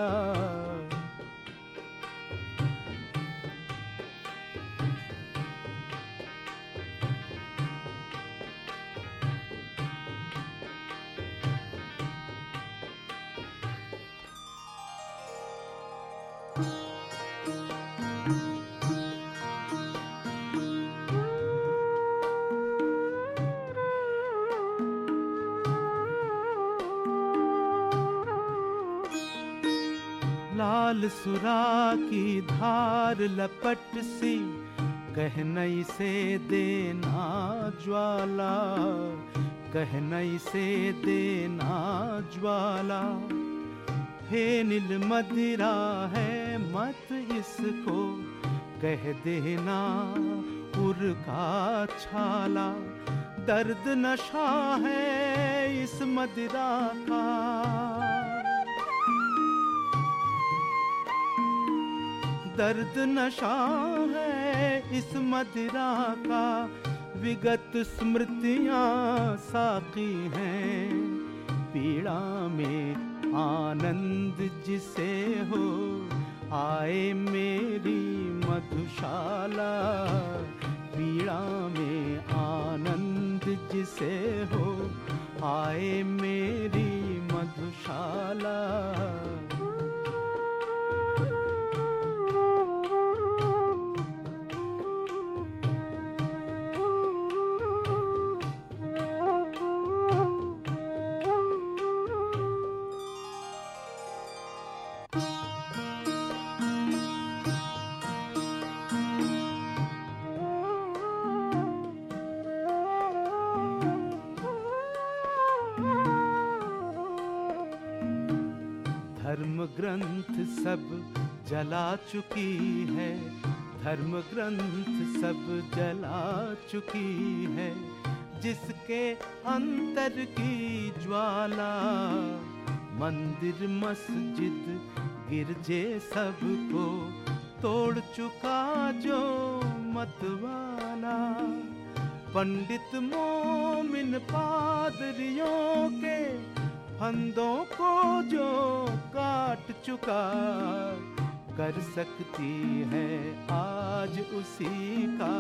Speaker 2: सुरा की धार लपट सी, कह कहनई से देना ज्वाला कहनई से देना ज्वाला। हे नील मदिरा है, मत इसको कह देना उर का छाला। दर्द नशा है इस मदिरा का। दर्द नशा है इस मदिरा का। विगत स्मृतियाँ साकी हैं। पीड़ा में आनंद जिसे हो, आए मेरी मधुशाला। पीड़ा में आनंद जिसे हो, आए मेरी मधुशाला। ग्रंथ सब जला चुकी है, धर्म ग्रंथ सब जला चुकी है, जिसके अंतर की ज्वाला, मंदिर, मस्जिद, गिरजे सबको तोड़ चुका जो मतवाला, पंडित मोमिन पादरियों के फंदों को जो चुका कर सकती है आज उसी का।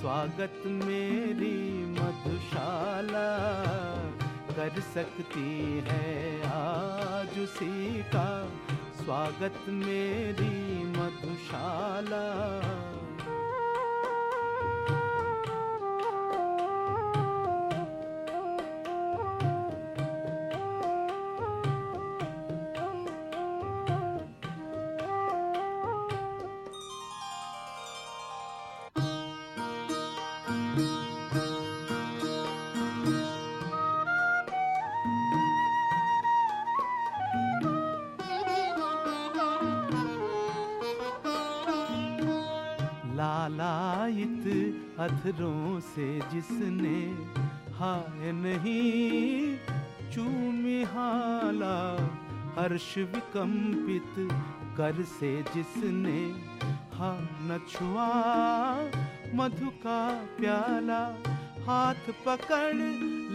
Speaker 2: स्वागत मेरी मधुशाला कर सकती है आज उसी का। स्वागत मेरी मधुशाला। अधरों से जिसने हाय नहीं चूमी हाला, हर्ष विकंपित कर से जिसने हा न छुआ, मधु का प्याला हाथ पकड़,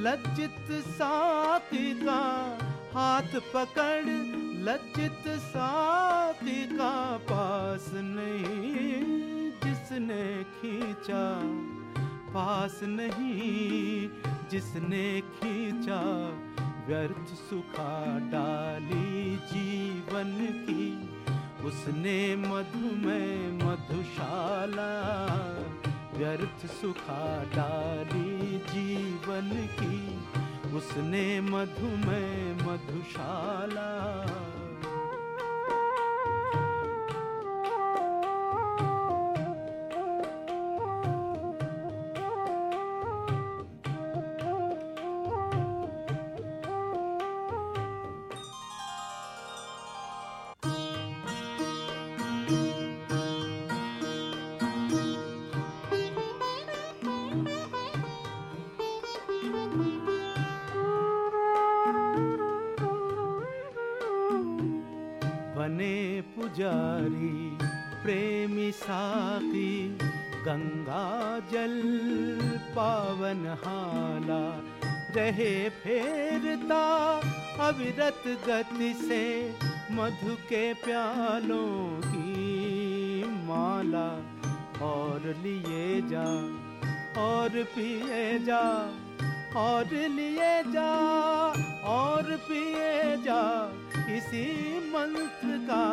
Speaker 2: लज्जित साथी का हाथ पकड़, लज्जित साथी का पास नहीं। जिसने खींचा, पास नहीं जिसने खींचा, व्यर्थ सुखा डाली जीवन की। उसने मधुमय मधुशाला, व्यर्थ सुखा डाली जीवन की। उसने मधुमय मधुशाला अविरत गति से मधु के प्यालों की माला और लिए जा, और पिए जा, और लिए जा, और पिए जा, इसी मंत्र का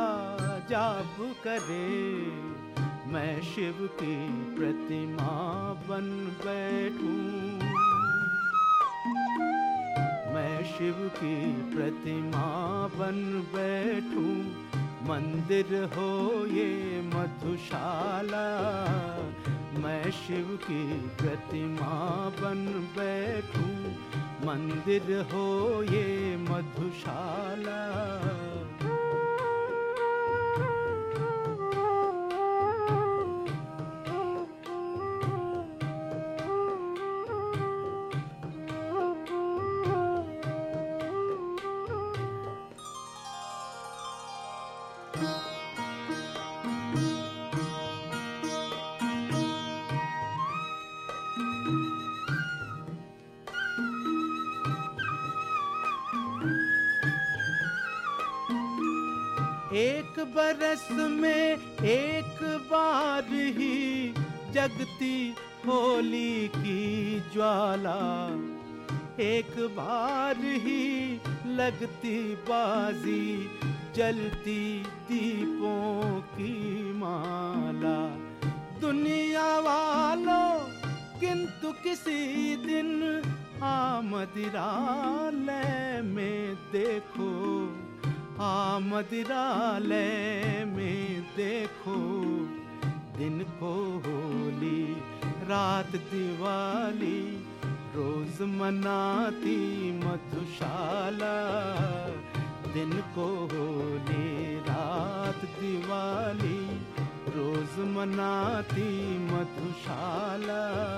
Speaker 2: जाप करे। मैं शिव की प्रतिमा बन बैठूं। मैं शिव की प्रतिमा बन बैठूं। मंदिर हो ये मधुशाला। मैं शिव की प्रतिमा बन बैठूं। मंदिर हो ये मधुशाला। एक बार ही जगती होली की ज्वाला। एक बार ही लगती बाजी, जलती दीपों की माला। दुनिया वालों, किंतु किसी दिन आमदिरालय में देखो। आमदिरालय में देखो, दिन को होली, रात दिवाली, रोज मनाती मधुशाला। दिन को होली, रात दिवाली, रोज मनाती मधुशाला।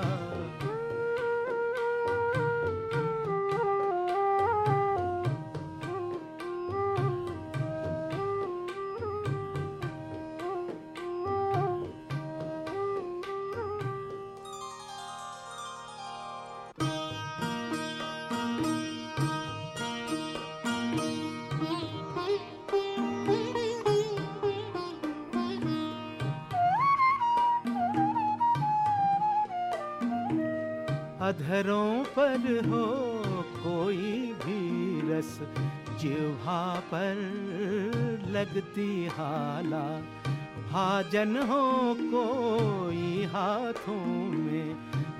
Speaker 2: अधरों पर हो कोई भी रस जिहा पर लगती हाला। भाजन हो कोई हाथों में,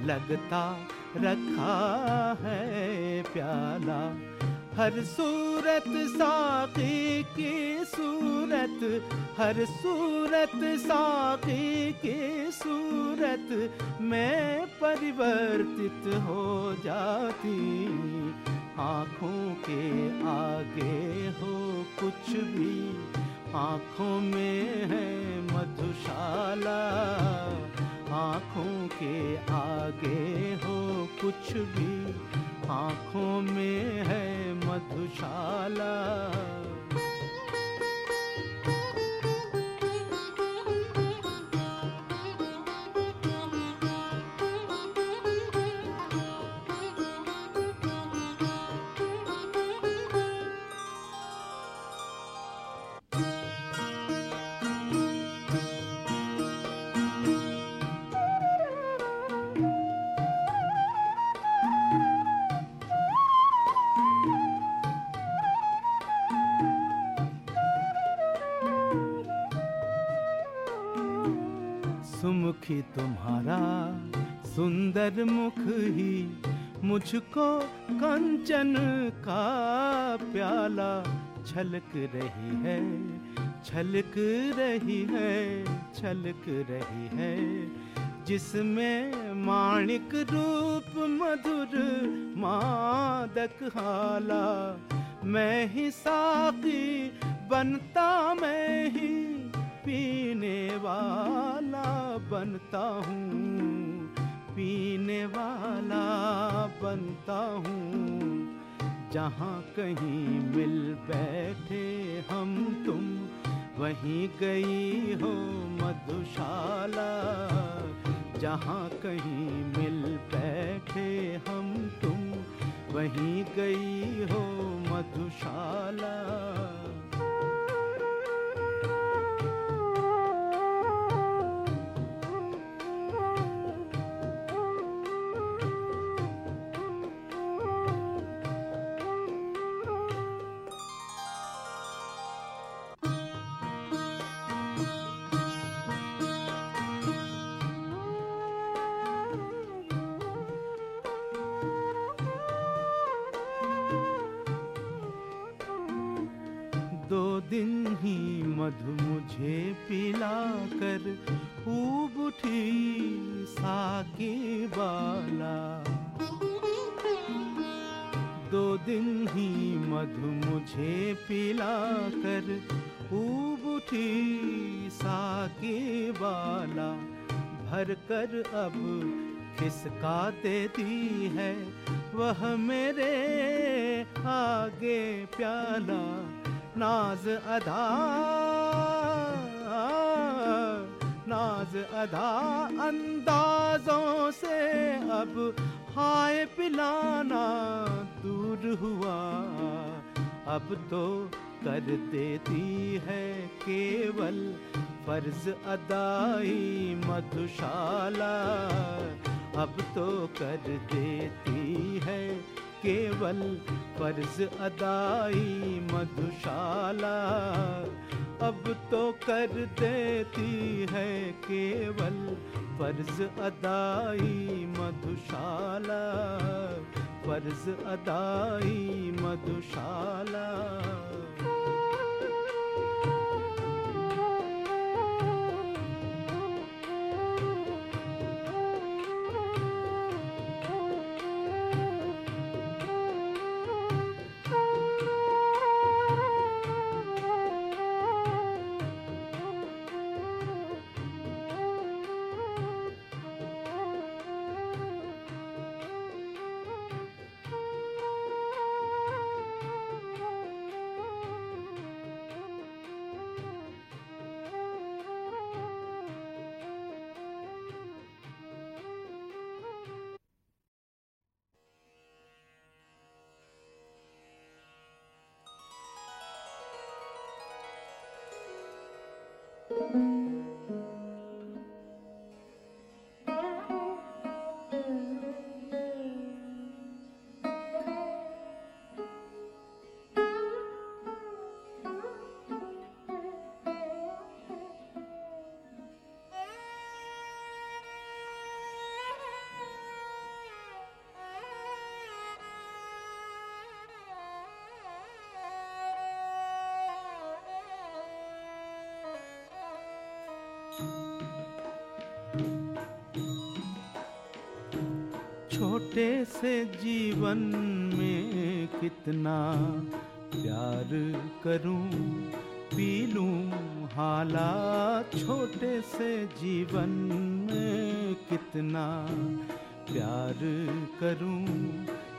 Speaker 2: लगता रखा है प्याला। हर सूरत साकी की सूरत, हर सूरत साकी की सूरत में परिवर्तित हो जाती। आँखों के आगे हो कुछ भी, आँखों में है मधुशाला। आँखों के आगे हो कुछ भी आँखों में है मधुशाला। सुमुखी तुम्हारा सुंदर मुख ही मुझको कंचन का प्याला छलक रही है, छलक रही है, छलक रही है, जिसमें माणिक रूप मधुर मादक हाला मैं ही साकी बनता मैं ही पीने वाला बनता हूँ, पीने वाला बनता हूँ। जहाँ कहीं मिल बैठे हम तुम, वहीं गई हो मधुशाला। जहाँ कहीं मिल बैठे हम तुम, वहीं गई हो मधुशाला। उठी साकी वाला। दो दिन ही मधु मुझे पिला कर ऊब उठी साकी वाला। भर कर अब खिसका देती है, वह मेरे आगे प्याला। नाज अदा फ़र्ज़ अदा अंदाजों से अब हाय पिलाना दूर हुआ। अब तो कर देती है केवल फ़र्ज़ अदाई मधुशाला। अब तो कर देती है केवल फ़र्ज़ अदाई मधुशाला। अब तो कर देती है केवल फ़र्ज़ अदाई मधुशाला फ़र्ज़ अदाई मधुशाला। से जीवन में कितना प्यार करूँ, पी लूँ हालात छोटे से जीवन में कितना प्यार करूँ,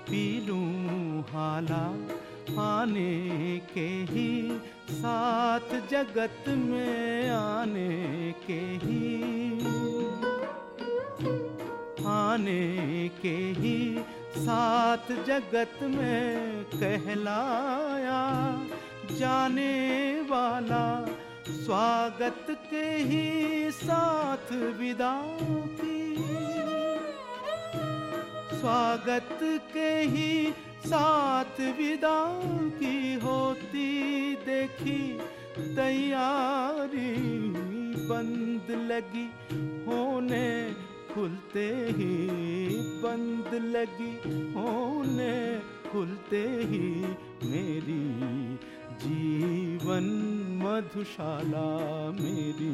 Speaker 2: पी लूँ हालात आने के ही साथ जगत में आने के ही आने के ही साथ जगत में कहलाया। जाने वाला स्वागत के ही साथ विदा की। स्वागत के ही साथ विदा की होती देखी। तैयारी बंद लगी होने खुलते ही बंद लगी होने खुलते ही मेरी जीवन मधुशाला मेरी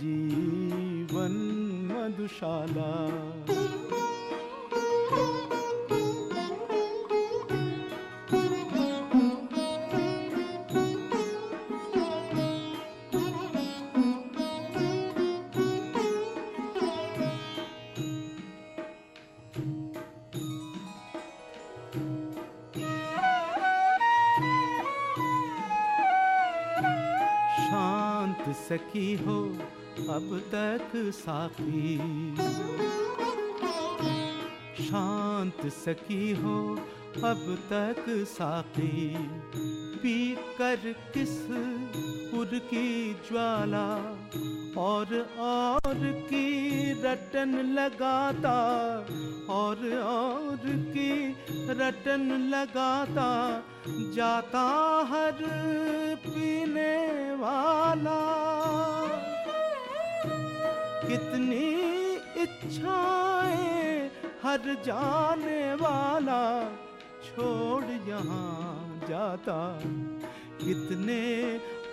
Speaker 2: जीवन मधुशाला। सकी हो अब तक साखी। शांत सकी हो अब तक साखी। पी कर किस उर की ज्वाला और और की रटन लगाता, और और की रटन लगाता, जाता हर पीने वाला। कितनी इच्छाएँ हर जाने वाला, छोड़ यहाँ जाता। कितने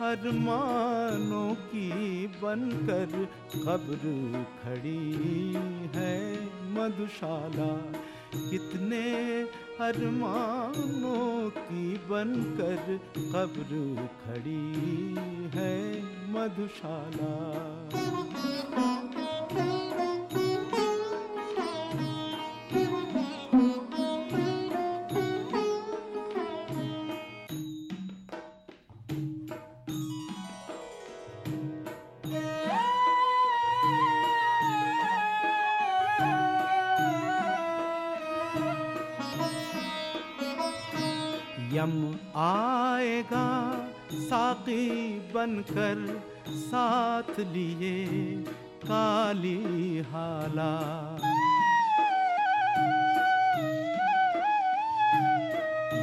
Speaker 2: अरमानों की बनकर कब्र खड़ी है। मधुशाला, कितने अरमानों की बनकर खबर खड़ी है। मधुशाला। यम आएगा, साकी बनकर साथ लिए काली हाला।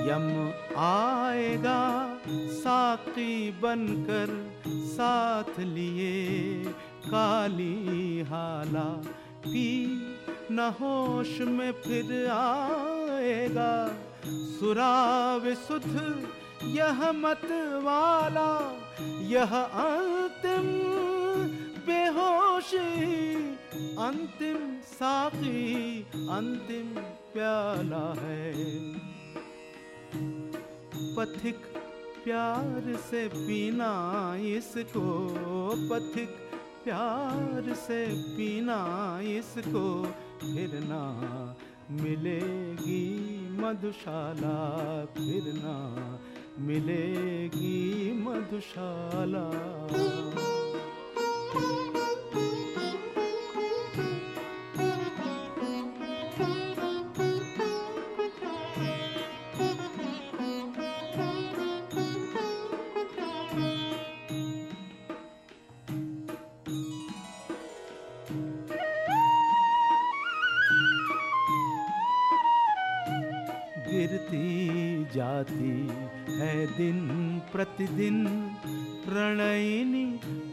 Speaker 2: यम आएगा, साकी बनकर साथ लिए काली हाला। पी न होश में फिर आएगा। सुराव सुध यह मत वाला, यह अंतिम बेहोशी, अंतिम साकी अंतिम प्याला है। पथिक प्यार से पीना इसको, पथिक प्यार से पीना इसको, फिर ना मिलेगी मधुशाला फिर ना मिलेगी मधुशाला। जाती है दिन प्रतिदिन प्रणयिनी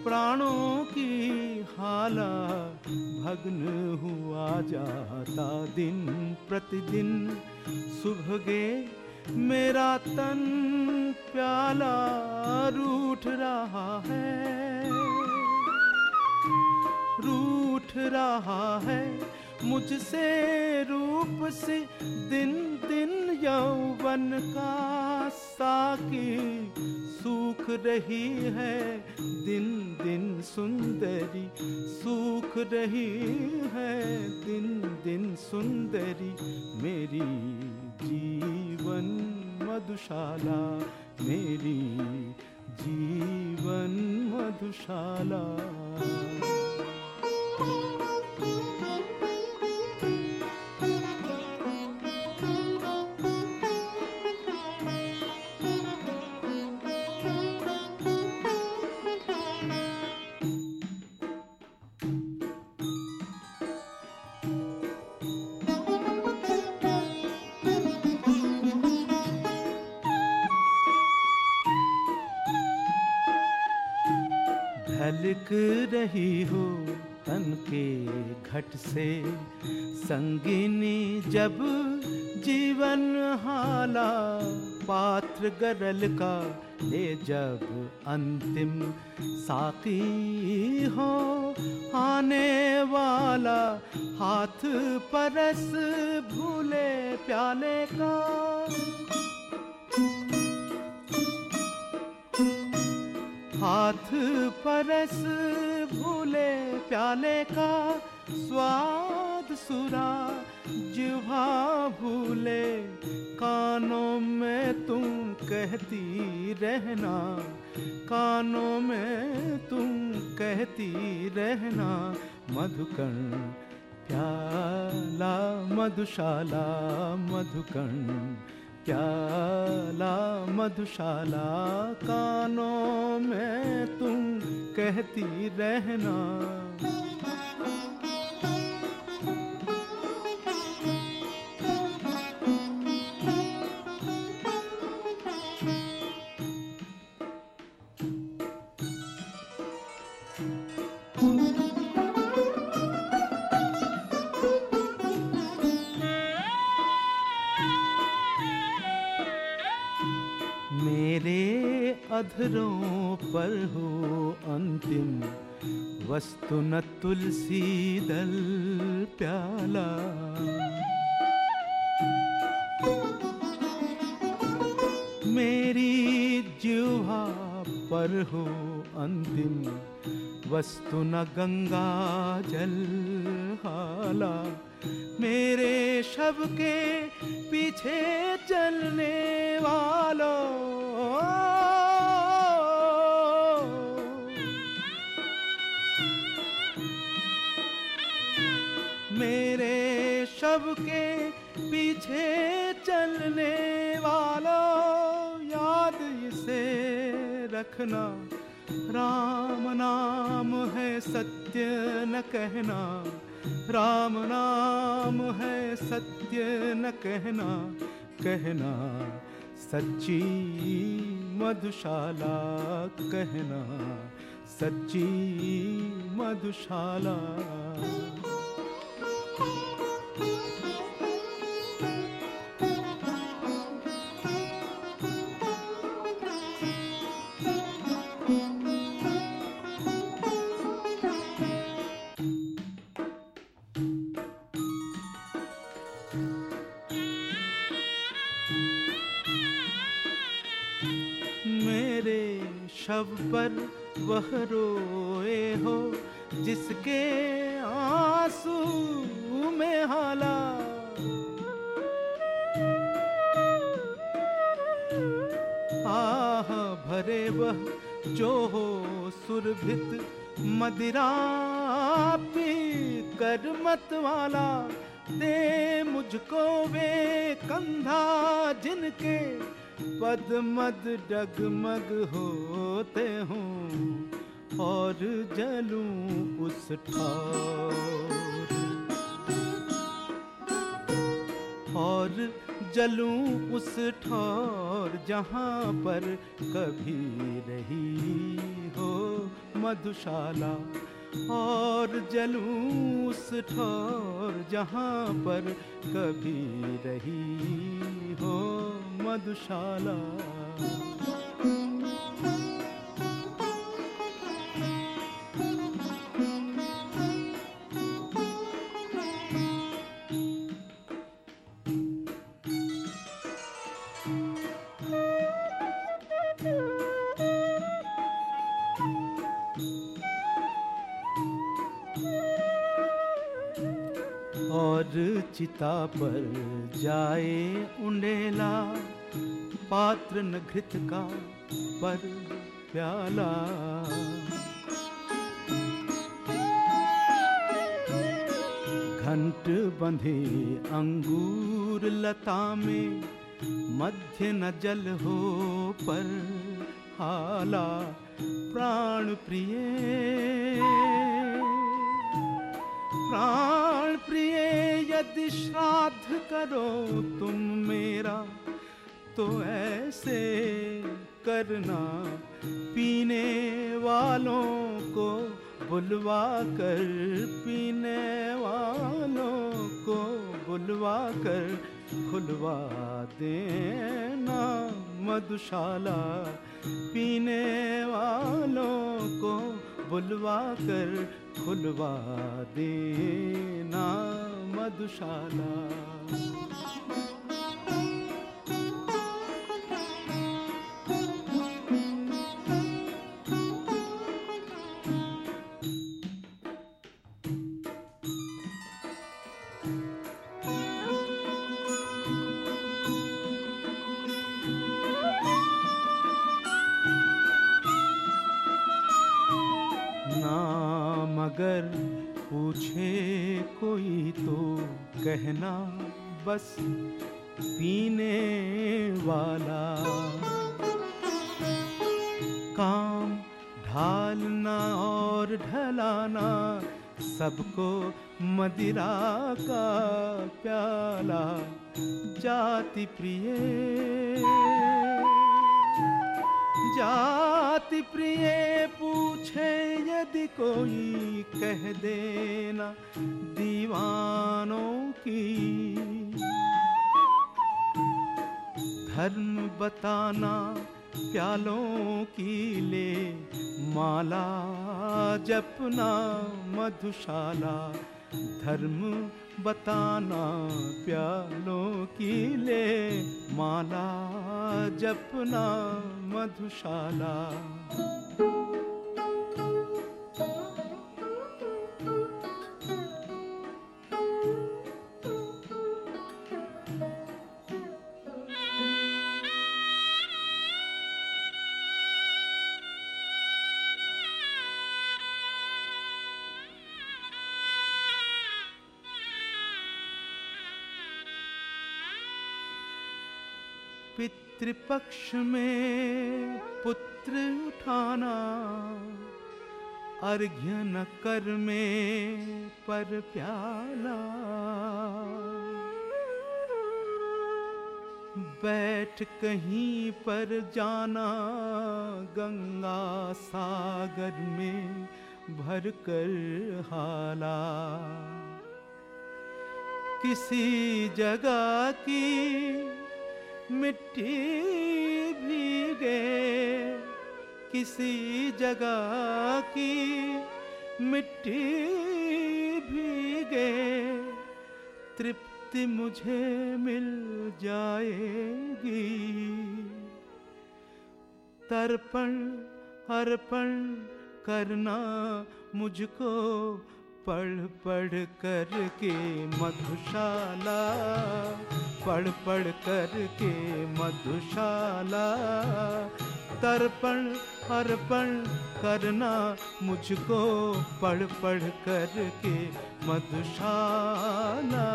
Speaker 2: प्राणों की हाला। भग्न हुआ जाता दिन प्रतिदिन। सुभगे मेरा तन प्याला रूठ रहा है। रूठ रहा है मुझसे रूप से दिन दिन यौवन का साकी सूख रही है। दिन दिन सुंदरी सूख रही है। दिन दिन सुंदरी मेरी जीवन मधुशाला, मेरी जीवन मधुशाला। संगिनी जब जीवन हाला, पात्र गरल का ले जब अंतिम साकी हो, आने वाला हाथ परस भूले प्याले का। हाथ परस भूले प्याले का स्वाद सुरा जिहा भूले, कानों में तुम कहती रहना, कानों में तुम कहती रहना, मधुकण प्याला, मधुशाला, मधुकण प्याला, मधुशाला, कानों में तुम कहती रहना। मेरे अधरों पर हो अंतिम। वस्तु न तुलसी दल प्याला। मेरी जिह्वा पर हो अंतिम। वस्तु न गंगा जल हाला। मेरे शब के पीछे चलने वालों मेरे पीछे चलने वाला, याद वालों रखना। राम नाम है सत्य न कहना। राम नाम है सत्य न कहना। कहना, सच्ची मधुशाला कहना। सच्ची मधुशाला पर वह रोए हो, जिसके आँसू में हाला। आह, भरे वह जो हो सुरभित मदिरा पी कर मत वाला। दे मुझको वे कंधा जिनके पद मद डगमग होते हूँ और जलूं उस ठौर। और जलूं उस ठौर जहाँ पर कभी रही हो मधुशाला। और जलूं उस ठौर जहाँ पर कभी रही हो मधुशाला। और चिता पर जाए उंडेला, पात्र न घृत का पर प्याला। घंट बंधे अंगूर लता में, मध्य न जल हो पर हाला प्राण प्रिय। प्राण प्रिय, यदि श्राद्ध करो तुम मेरा तो ऐसे करना पीने वालों को बुलवा कर पीने वालों को बुलवा कर खुलवा देना मधुशाला। पीने वालों को बुलवा कर खुलवा देना मधुशाला। अगर पूछे कोई तो कहना बस पीने वाला। काम ढालना और ढलाना सबको मदिरा का प्याला। जाति प्रिय। जाति प्रिय पूछे, यदि कोई कह देना दीवानों की। धर्म बताना प्यालों की ले, माला जपना मधुशाला, धर्म बताना प्यालों की ले माला जपना मधुशाला। पितृपक्ष में पुत्र उठाना, अर्घ्य न कर में पर प्याला। बैठ कहीं पर जाना, गंगा सागर में भर कर हाला। किसी जगह की मिट्टी भीगे किसी जगह की मिट्टी भीगे। तृप्ति मुझे मिल जाएगी। तर्पण, अर्पण करना मुझको पढ़ पढ़ कर के मधुशाला, पढ़ पढ़ कर के मधुशाला, तर्पण अर्पण करना मुझको पढ़ पढ़ कर के मधुशाला,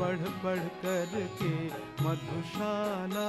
Speaker 2: पढ़ पढ़ कर के मधुशाला।